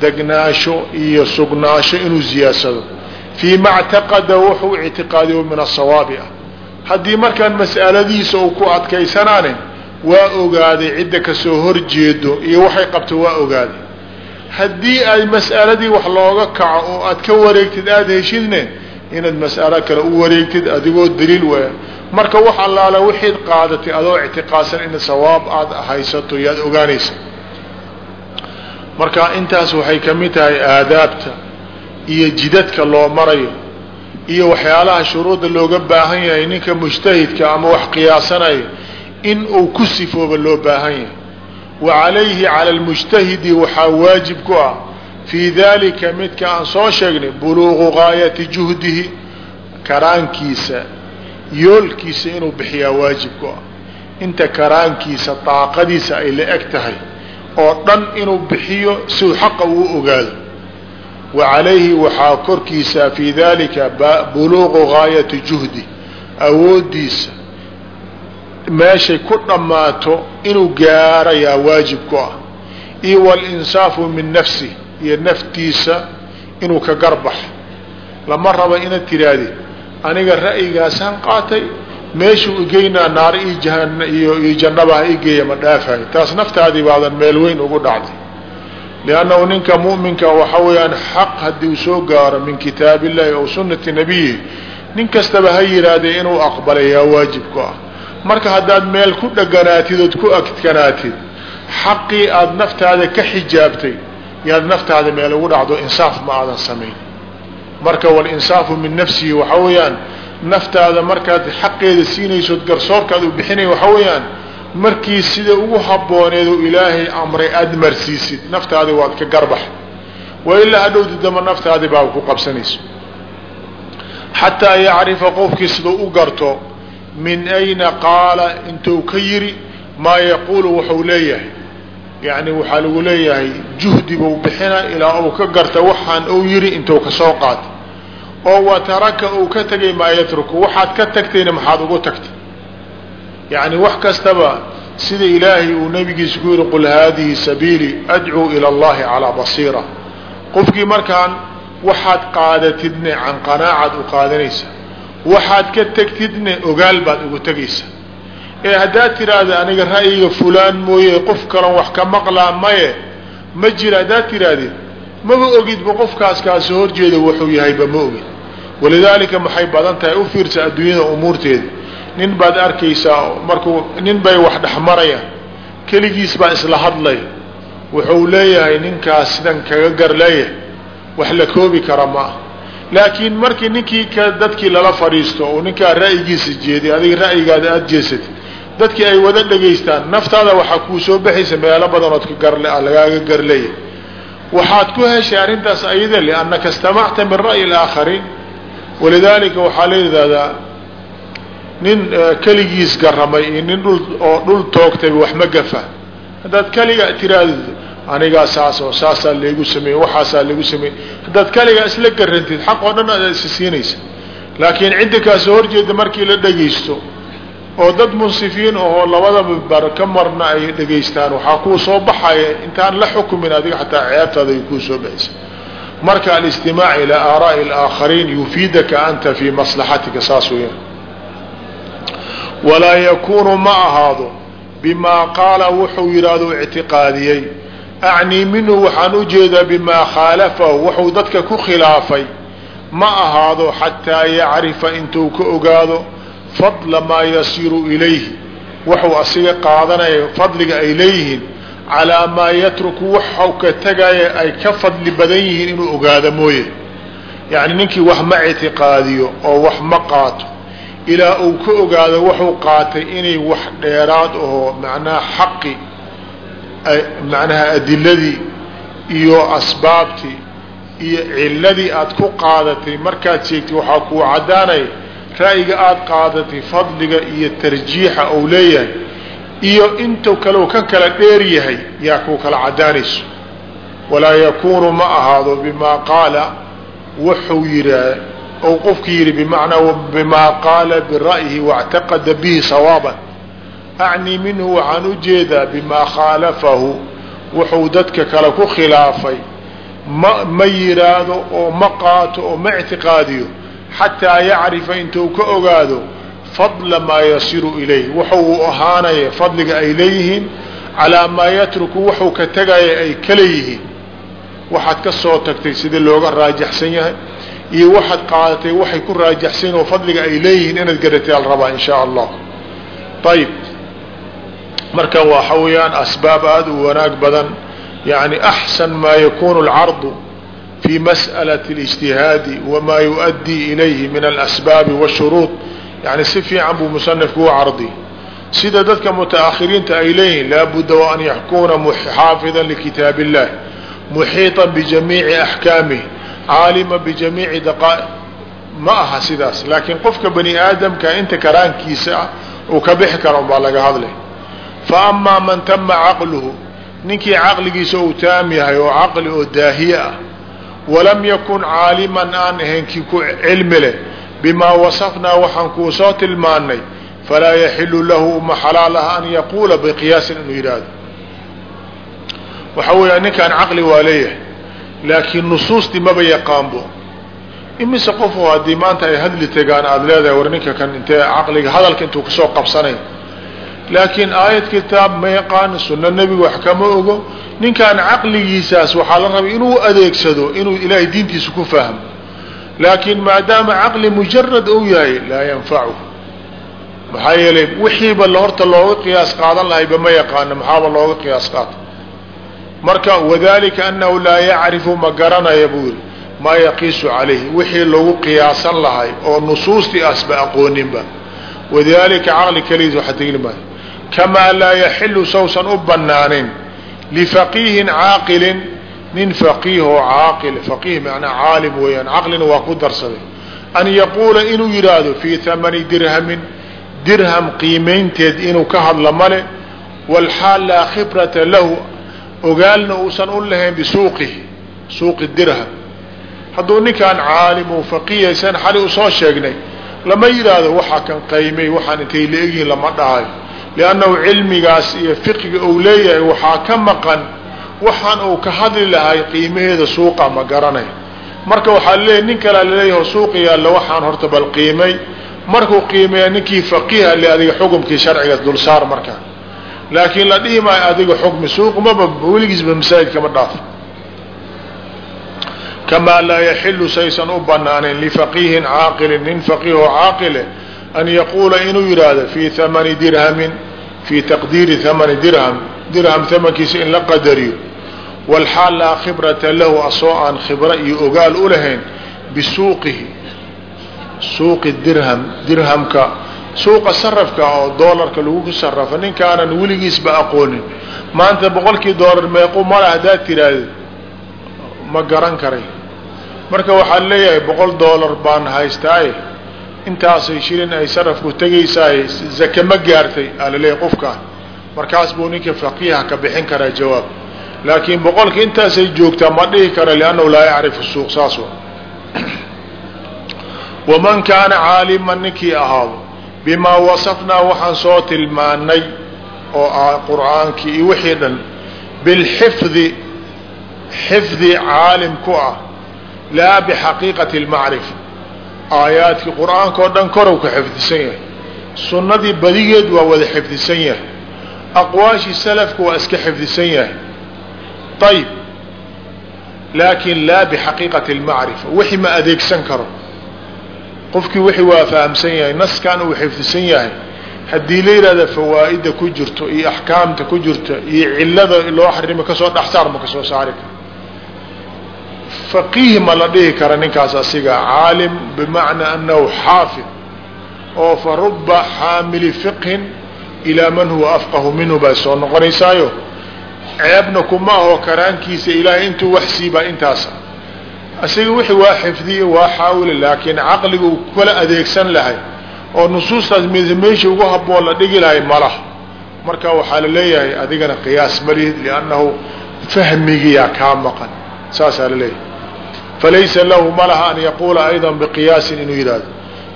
Speaker 1: degnaasho iyo sugnaasho inuu ziyaadsado fii ma ctaqada wuxuu ictiqaadiyo min asawaabi ah haddii markaan mas'aladiisa uu ku adkaysanaane waa ogaaday cidda ka soo horjeedo iyo waxay qabto waa ogaaday haddii ay mas'aladii wax looga kaco oo aad ka wareegtid aada heshidne inaad mas'alo kale u wareegtid adigoo daliil waya marka wax allaala wixiid qaadatay adoo ictiqaadsan in sawaab aada haysato yaad ogaanaysa. Marka intaas waxay ka mid tahay aadaabta iyo jidadka loo marayo iyo waxyaalaha shuruudda looga baahan yahay ninka mujtahidka ama wax qiyaasanayo in uu ku sifooba loo baahan yahay. Wa calayhi cala almujtahidi waxaa waajib ku ah fii dalika midka aan soo sheegnay buluuqu gaayati juhdihi karaankiisa yoolkiisa inuu bixiyaa waajib ku ah inta karaankiisa daaqadiisa ay la eg tahay oo dhan inuu bixiyo siuu xaqa uu ogaado wa calayhi waxaa korkiisa fii dalika buluuqu gaayati juhdi awooddiisa meeshay ku dhammaato inuu gaarayaa waajib ku ah iyo walinsaafu min nafsi iyo naftiisa inuu ka garbaxo lama raba inaad tidhaahdi aniga ra'yigaasaan qaatay meeshuu igeynaa naar iyo jannaba ha igeeya ma dhaafayo taas naftaadii baadan meel weyn ugu dhacday. Liannahu ninka mu'minka waxa weeyaan xaq haddii soo gaaro min kitaab illahi aw sunnati nabiyihi nin kastaba ha yidhaahdee inuu aqbalayaa waajib ku ah. Marka haddaad meel ku dheganaatid ood ku agkanaatid xaqii aada naftaada ka xijaabtay yaad naftaada meel ugu dhacdo insaaf ma aadan samayn. Marka walinsaafu min nafsihi waxa weeyaan naftaada markaad xaqeeda siinaysood garsoorkaad u bixinay waxa weeyaan markii sida ugu habooneed oo ilaahay amray aada marsiisid naftaadi waad ka garbax. Wa ilaa hadhowdi damba naftaadi baa ku qabsanayso. Xataa yacrifa qofkii siduu u garto min ayna? qaala intuu ka yiri maa yaquulu wuxuu leeyahay yani waxaa lagu leeyahay juhdi buu bixina ilaa uu ka garta waxaan uu yiri intuu ka soo qaatay. oo wa taraka uu ka tegay maa yatruku waxaad ka tagtayna maxaad ugu tagtay. yani wax kastaba sida ilaahay uu nabigiisa ku yihi qul haadihi sabiilii adcuu ila allahi calaa basiira. qofkii markaan waxaad qaadatidne can qanaacaad u qaadanaysa. Waxaad ka tegtidne ogaal baad ugu tegaysa ee haddaad tidhaahda aniga ra'yiga fulaan mooye qof kalon wax ka maqlaa maye ma jira. Haddaad tidhaahdid maba ogidba qofkaas kaasoo horjeeda wuxuu yahayba ma ogid walidaalika maxay badan tahay u fiirsa adduunyada umuurteeda. Nin baad arkaysaa markuu nin bay wax dhexmarayaan keligiis baa isla hadlay. Wuxuu leeyahay ninkaas sidan kaga gar leeyahay. Wax la koobi kara ma ah laakiin markii ninkii dadkii lala fadhiisto oo ninkaa ra'yigiisa jeeday adiga ra'yigaada aada jeesatid dadkii ay wada dhegaystaan naftaada waxaa kuu soo baxaysa meelo badanood ka gar lagaaga garleeya waxaad ku heshay arrintaas ayada liannaka istamacta min ra'yi اlaakhariin walidaalika waxaa la yidhahdaa nin keligiis garamay iyo nin dhul oo dhul toogtayba wax ma gafa. Haddaad keliga tiraahdo anigaa saas oo saasaa laygu sameeyey waxaasaa laygu sameeyey haddaad keligaa isla garantid xaq oo dhan aad isa siinaysa. Laakiin cidda kaasoo horjeeda markii la dhegaysto oo dad munsifiin ahoo labadaba bar ka marna ay dhegaystaan waxaa kuu soo baxaya intaan la xukumin adiga xataa ceebtaada ay kuu soo baxaysa. Marka alistimaac ilaa aaraa'i alaakhariin yufiidaka anta fii maslaxatika saas weeyaan. Walaa yakuunu ma ahaado bimaa qaala wuxuu yidhaahdo ictiqaadiyey. Acnii minhu waxaan u jeedaa bimaa khaalafahu wuxuu dadka ku khilaafay. Ma ahaado xataa yacrifa intuu ka ogaado fadla maa yasiiru ilayhi. Wuxuu asiga qaadanaya fadliga ay leeyihiin calaa maa yatruku waxau ka tegaya ay ka fadli badan yihiin inuu ogaado mooye. Yacni ninkii wax ma ictiqaadiyo oo wax ma qaato. Ilaa uu ka ogaado wuxuu qaatay inay wax dheeraad ahoo macnaha xaqi macnaha adiladii iyo asbaabtii iyo ciladii aad ku qaadatay markaad sheegtay waxaa kuu caddaanaya ra'yiga aad qaadatay fadliga iyo tarjiixa uu leeyahay iyo intuu kale kan kala dheer yahay yaa kuu kala caddaanayso. Walaa yakuunu ma ahaado bimaa qaala wuxuu yidhaa ou qofkii yidhi bimacnaa bimaa qaala bira'yihi waاctaqada bihi sawaaban. Acnii minhu waxaan u jeedaa bimaa khaalafahu wuxuu dadka kale ku khilaafay. Ma ma yidhaahdo oo ma qaato oo ma ictiqaadiyo xataa yacrifa intuu ka ogaado fadla maa yasiru ilayh wuxuu ahaanaya fadliga ay leeyihiin calaa maa yatruku wuxuu ka tegaya ay kala yihiin waxaad ka soo tagtay sida looga raajaxsan yahay iyo waxaad qaadatay waxay ku raajaxsan oo fadliga ay leeyihiin inaad garatay al rabaa allah. Ayib marka waxa weeyaan asbaab aada u wanaag badan yani axsan maa yakunu alcardu fi mas'alaة الاجtihaadi wma yuؤdii ilayhi min alasbaabi wالshuruud yani si fiican buu musanifku u cardi sida dadka mutaahiriinta ay leeyihin laabuda waan yakuna xaafida likitaab الlah muxiiطa bijamiici axkaamih caalima bijamiici daqaa ma aha sidaas laakiin qofka bani aadamka inta karaankiisa ah uu ka bixi kara un baa laga hadlay faamaa man tama caqluhu ninkii caqligiisa uu taam yahay oo caqli oo daahiye ah walam yakun caaliman aan ahayn kii ku cilmi leh bimaa wasafnaa waxaan kuu soo tilmaanay falaa yaxilu lahu uma xalaal ah an yaquula biqiyaasin inuu yidhaahdo. Waxa weeya ninkaan caqli waa leeyahay laakiin nusuustii maba yaqaanbo. Imise qofu haddii maanta ay hadli tegaan aada leedahay war ninka kan intee caqliga hadalka intuu ka soo qabsanay laakiin aayad kitaab ma yaqaan sunno nebiga wax kama ogo. Ninkaan caqligiisaas waxaa la rabay inuu adeegsado inuu ilaahay diintiisa ku fahmo. Laakiin maadaama caqli mujarad uu yahay laa yanfacu maxaa yeelay wixiiba horta looga qiyaas qaadan lahayba ma yaqaano maxaaba looga qiyaas qaata marka wadalika anahu laa yacrifu ma garanaya buu yihi maa yaqiisu calayhi. Wixii lagu qiyaasan lahay oo nusuustii asba aqooninba. Wadalika caqli keligiis waxa tegli maayo kamaa laa yaxilu sawsan u banaanin lifaqiihin caaqilin nin faqiihoo caaqil faqiih macnaa caalim weeyaan caqlina waa ku darsaday. An yaquula inuu yidhaahdo fii hamani dirhamin dirham qiimaynteed inuu ka hadla male walxaal laa khibrata lahu ogaalna uusan u lahayn bisuuqihi suuqi dirham. Hadduu ninkaan caalim uu faqiihaysan xali u soo sheegnay lama yidhaahdo waxaa kan qaymay waxaan intay la egyihin lama dhahayo liannahu cilmigaas iyo fiqiga uu leeyahay waxaa ka maqan waxaan uu ka hadli lahay qiimaheeda suuqa ma garanay marka waxaa laleeyahy nin kalea laleeyaho suuqa yaalla waxaan horta bal qiimay markuu qiimeeya ninkii faqiiha le adiga xukumkii sharciga dulsaar markaa laakiin la dhihi maayo adiga xukmi suuqmaba weligiisba masaajid kama dhaafo kamaa laa yaxilu saysan u banaanayn lifaqiihin caaqilin nin faqiihoo caaqile an yaquula inuu yidhaahdo fii hamani dirhamin fii taqdiiri hamani dirham dirham hamankiisa in la qadariyo walxaal laa khibrata lahu asoo aan khibro iyo ogaal u lahayn bisuuqihi suuqi dirham dirhamka suuqa sarafka oo doolarka lagu sarafo ninkaanan weligiisba aqoonin maanta boqolkii doolar meequ mala haddaad tiraahdo ma garan karay marka waxaan leeyahay boqol dollar baan haystaaye intaasay shilin ay sarafku tegaysaay zake ma gaartay alaleeyahy qofkaa markaas buu ninka faqiiha ka bixin karaa jawaab. Laakiin boqolka intaasay joogtaa ma dhihi kara liannahu laa yacrifu suuq saas [CLEARS THROAT] wa waman kaana caaliman ninkii ahaado bimaa wasafnaa waxaan soo tilmaanay oo ah qur'aankii iyo wixii dhan bilxifdi xifdi caalim ku ah laa bixaqiiqati lmacrifa aayaadkii qur'aanka oo dhan korow ka xifdisan yahay. Sunnadii badigeed waa wada xifdisan yahay. Aqwaashii salafka waa iska xifdisan yahay. Ayib laakin laa bixaqiiqati lmacrifa wixii ma adeegsan karo. Qofkii wixii waa fahamsan yahay naskan uu xifdisan yahay. Haddii la yidhahda fawaa'ida ku jirto iyo axkaamta ku jirto iyo cilada loo xarimo ka soo dhexsaar ma ka soo saari karo faqiih ma la dhihi kara ninkaas asiga caalim bimacnaa anahu xaafid oo fa ruba xaamili fiqhin ilaa man huwa afqahu minhu bay soo noqonaysaayo. Ceebna kuma aho karaankiisa ilaahay intuu wax siibaa intaasa asiga wixii waa xifdiye waa xaawile laakiin caqliga uu kala adeegsan lahay oo nusuustaas meesha ugu haboon la dhigi lahay malah marka waxaa la leeyahay adigana qiyaas malihid liannahu fahmigiyaa kaa maqan saasaa la leeyahay falaysa lahu malaha an yaquula ayda biqiyaasin inuu yidhahdo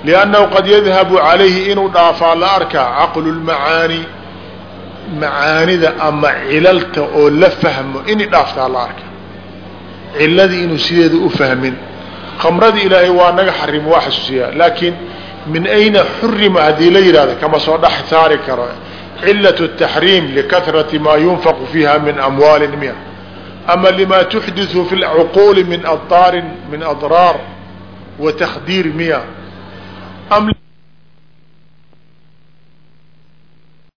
Speaker 1: liannahu qad yadhabu calayhi inuu dhaafaa la arkaa caqlu lmacaani macaanida ama cilalta oo la fahmo inay dhaaftaa la arka ciladii inuu sideeda u fahmin khamradii ilaahay waa naga xarimo waa xasuusiyaa laakiin min ayna xurima haddii la yidhahdo kama soo dhex saari karo cilaة التaxriim likahrati maa yunfaqu fiiha min amwaali miya ama lima tuxdiu fi lcuquuli min adaarin min adraar wa takdiir miya